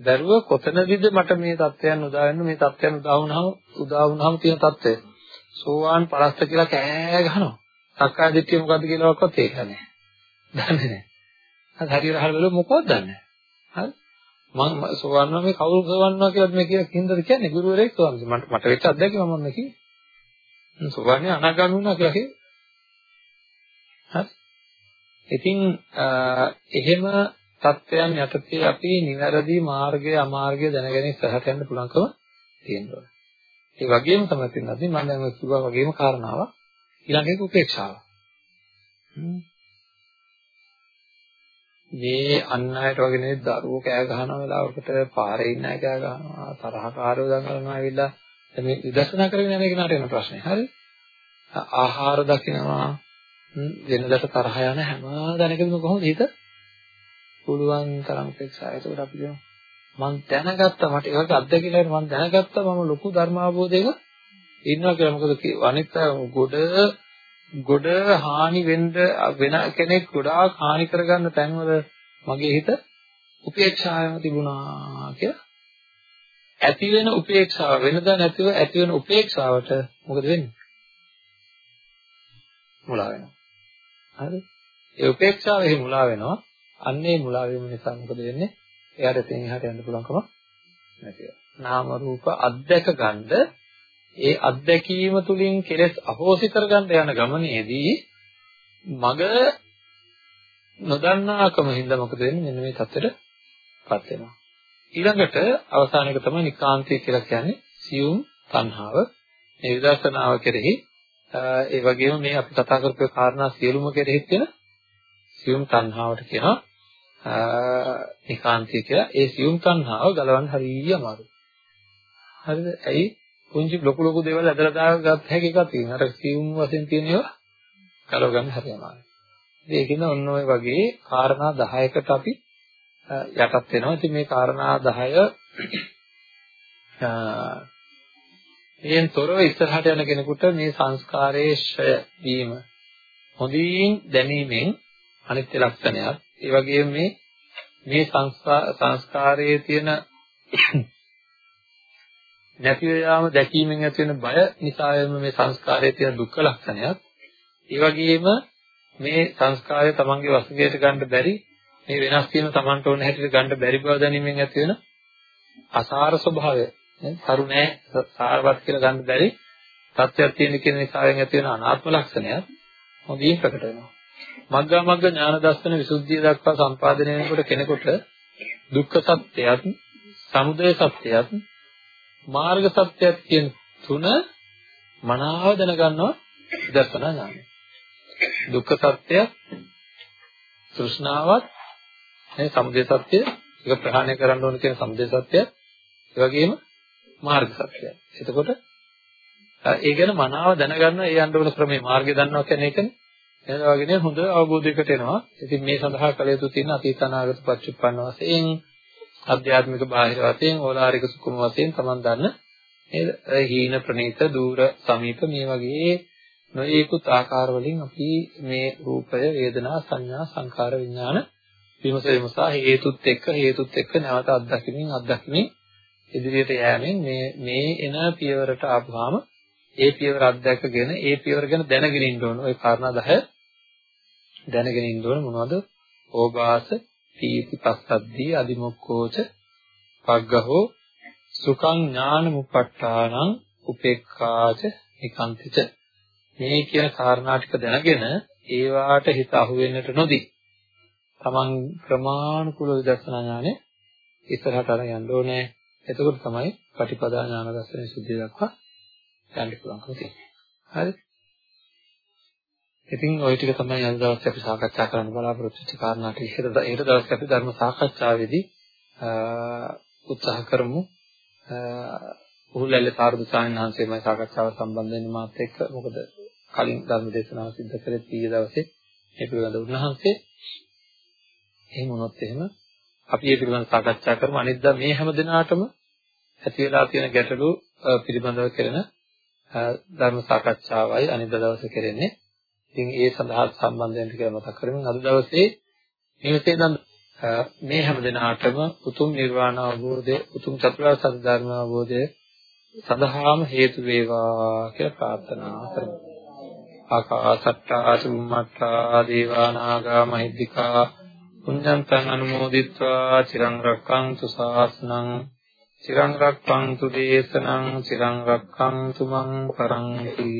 දරුවා කොතනදීද මට මේ தත්ත්වයන් උදා වෙන්නේ මේ தත්ත්වයන් උදා වුණාම උදා වුණාම තියෙන தත්ත්වය සෝවාන් පරස්ත කියලා කෑ ගහනවා. සක්කාය දිට්ඨිය මොකද්ද කියලා ඔක්කොත් ඒක නෑ. දන්නේ නෑ. අර හරියට අහලා බලුවොත් මොකක්ද දන්නේ හරි. මම සෝවාන් වුණා මේ කවුරු සෝවාන් වුණා කියලා මේ කියන කින්දද කියන්නේ ගුරුවරයෙක් සෝවාන් මට මට වෙච්ච අත්දැකීම මම මේ කිව්වේ. සෝවාන් අනාගාමී වුණා කියලා කිව්වේ. හරි. ඉතින් එහෙම தත්වයන් යටතේ අපි නිවැරදි මාර්ගය අමාර්ගය දැනගෙන ඉස්සරහට යන්න පුළුවන්කම තියෙනවා ඒ වගේම තමයි තියෙනවා මම දැන් කිව්වා වගේම කාරණාවක්. ඊළඟ එක උපේක්ෂාව මේ අන් අයට වගේ නෙවෙයි දරුවෝ කෑ ගහන වෙලාවකට පාරේ ඉන්න අය කෑ ගහනවා තරහකාරයෝ දඟලනවා ඇවිල්ලා. මේ විදර්ශනා කරගෙන යන කෙනාට එන ප්‍රශ්නේ. හරි. ආහාර දකිනවා. වෙනදට තරහ යන හැම දැනකම කොහොමද හිත පුළුවන් තරම් උපේක්ෂා. ඒකට අපි කියමු මම දැනගත්තා මට ඒක අත්දැකීලා මම දැනගත්තා මම ලොකු ධර්ම අවබෝධයක ඉන්නවා කියලා. මොකද අනිත් අය ගොඩ ගොඩ හානි වෙන්න වෙන කෙනෙක් ගොඩාක් හානි කරගන්න තැන්වල මගේ හිත උපේක්ෂාවම තිබුණා කියලා. ඇති වෙන උපේක්ෂාව වෙනදා නැතිව ඇති වෙන උපේක්ෂාවට මොකද වෙන්නේ? මුලා වෙනවා. හරි. ඒ උපේක්ෂාව එහෙ මුලා වෙනවා. අන්නේ මුලා වීම නිසා මොකද වෙන්නේ? එයාට එතෙන් එහාට යන්න පුළුවන්කම නැති වෙනවා නාම රූප අධ්‍යක් ගන්න ඒ අත්දැකීම තුලින් කෙලෙස් අහෝසි කරගන්න යන ගමනේදී මග නොදන්නාකම හින්දා මොකද වෙන්නේ? මෙන්න මේ தත්ත්වයටපත් වෙනවා. ඊළඟට අවසාන එක තමයි නිකාන්තය කියලා කියන්නේ සියුම් තණ්හාව. මේ විදර්ශනාව කෙරෙහි ඒ වගේම මේ අපි කතා කරපු කාරණා සියලුම කෙරෙහි තියෙන සියුම් තණ්හාවට කියනවා. නිකාන්තය කියලා ඒ සියුම් තණ්හාව ගලවන්න හරිය අමාරුයි හරිද ඇයි පුංචි ලොකු ලොකු දේවල් ඇදලා දාගත් හැකි එකක් තියෙනවා. අර සියුම් වශයෙන් තියෙන ඒවා කලව ගන්න හරියමායි. ඉතින් ඒකින්ද ඔන්න ඔය වගේ කාරණා 10කට අපි යටත් වෙනවා. ඉතින් මේ කාරණා 10 එයෙන් තොරව ඉස්සරහට යන කෙනෙකුට මේ සංස්කාරයේ ෂය වීම හොඳින් දැනීමෙන් අනිත්‍ය ලක්ෂණයක් ඒ වගේම මේ මේ සංස්කාරයේ තියෙන නැති යාම දැකීමෙන් ඇති වෙන බය නිසාම මේ සංස්කාරයේ තියෙන දුක්ඛ ලක්ෂණයක්. ඒ වගේම මේ සංස්කාරය තමන්ගේ වශයෙන් ගන්න බැරි මේ වෙනස් වීම තමන්ට ඕන හැටියට ගන්න බැරි බව දැනීමෙන් ඇති වෙන අසාර ස්වභාවය. සරු නෑ සාරවත් කියලා ගන්න බැරි තත්ත්වයක් තියෙන කියන නිසාවෙන් ඇති වෙන අනාත්ම ලක්ෂණයක් හොඳින් ප්‍රකට වෙනවා. මග්ගා මග්ග ඥාන දර්ශන විසුද්ධිය දක්වා සම්පාදනය වෙනකොට කෙනෙකුට දුක්ඛ සත්‍යයත්, සමුදය සත්‍යයත්, මාර්ග සත්‍යයක් කියන තුන මනාව දැනගන්නවා දර්ශනා ඥානය. දුක්ඛ සත්‍ය, තෘෂ්ණාවත්, මේ සමුදය සත්‍ය, ඒක ප්‍රහාණය කරන්න ඕන කියන සමුදය සත්‍ය, ඒ වගේම මාර්ග සත්‍ය. එතකොට ඒ ගැන මනාව දැනගන්න ඒ යන්න ඕන ක්‍රමේ මාර්ගය දන්නවා කියන්නේ ඒකනේ. එනවා වගේ නේ හොඳ අවබෝධයකට එනවා. ඉතින් මේ සඳහා කළ යුතු තියෙන අතීත අනාගත පච්චුප්පන්න වශයෙන් අධ්‍යාත්මික බාහිර වශයෙන් ඕලාරික සුකුම වශයෙන් Taman දන්න නේද? හීන ප්‍රණීත দূර සමීප මේ වගේ නොයෙකුත් ආකාර වලින් අපි මේ රූපය වේදනා සංඥා සංකාර විඥාන විමස විමසා හේතුත් එක්ක හේතුත් එක්ක නැවත අත්දැකීමින් අත්දැකීමින් ඉදිරියට යෑමෙන් මේ මේ එන පියවරට ආපුවාම ඒ පියවර අත්දැකගෙන ඒ පියවර ගැන දැනගෙන ඉන්න ඕන. ওই කාරණා 10 දැනගෙන ඉන්න ඕන මොනවද? ඕබාස පීති පස්සද්දී අදිමොක්කෝච පග්ගහෝ සුඛං ඥානමුප්පට්ඨානං උපේක්ඛාච නිකාන්තිච මේ කියන කාරණා ටික දැනගෙන ඒවාට හිත අහු වෙන්නට නොදී තමන් ක්‍රමානුකූල විදර්ශනා ඥානෙ ඉස්සරහට අරන් යන්න ඕනේ. එතකොට තමයි පටිපදා ඥාන දර්ශනයේ සුද්ධිය දක්වා යන්න පුළුවන්කම තියෙන්නේ. හරි? ඉතින් ওই ටික තමයි අද දවසේ අපි සාකච්ඡා කරන්න බලාපොරොත්තු වෙච්ච කාරණා ටික. ඊට දවසේ අපි ධර්ම සාකච්ඡාවේදී උත්සාහ කරමු උහුලැල්ල සාරද ස්වාමීන් වහන්සේමයි සාකච්ඡාව සම්බන්ධ වෙන්නේ මාත් එක්ක. මොකද කලින් ධර්ම දේශනාව සිද්ධ කරේ ඊයේ දවසේ මේ පිළිබඳව උන්වහන්සේ එහෙම වුණොත් එහෙම අපි මේ පිළිබඳව සාකච්ඡා කරමු අනිද්දා මේ හැම දිනාටම ඇති වෙලා තියෙන ගැටලු පිළිබඳව කරන ධර්ම සාකච්ඡාවයි අනිද්දා දවසේ කරන්නේ. ඉතින් ඒ සඳහා සම්බන්ධ වෙන්න කියලා මතක් කරමින් අද දවසේ මේකේ නම් මේ හැම දිනාටම උතුම් නිර්වාණ අවබෝධය උතුම් චතුරාර්ය සත්‍ය ධර්ම අවබෝධය සඳහාම හේතු වේවා කියලා ප්‍රාර්ථනා කරමු. ආකාසට්ටා චුම්මට්ටා දේවා නාග මහිද්దికා පුඤ්ඤන්තං අනුමෝදිත්වා චිරං රක්ඛන්තු ශාසනං චිරං රක්ඛන්තු දේශනං චිරං රක්ඛන්තු මං පරන්ති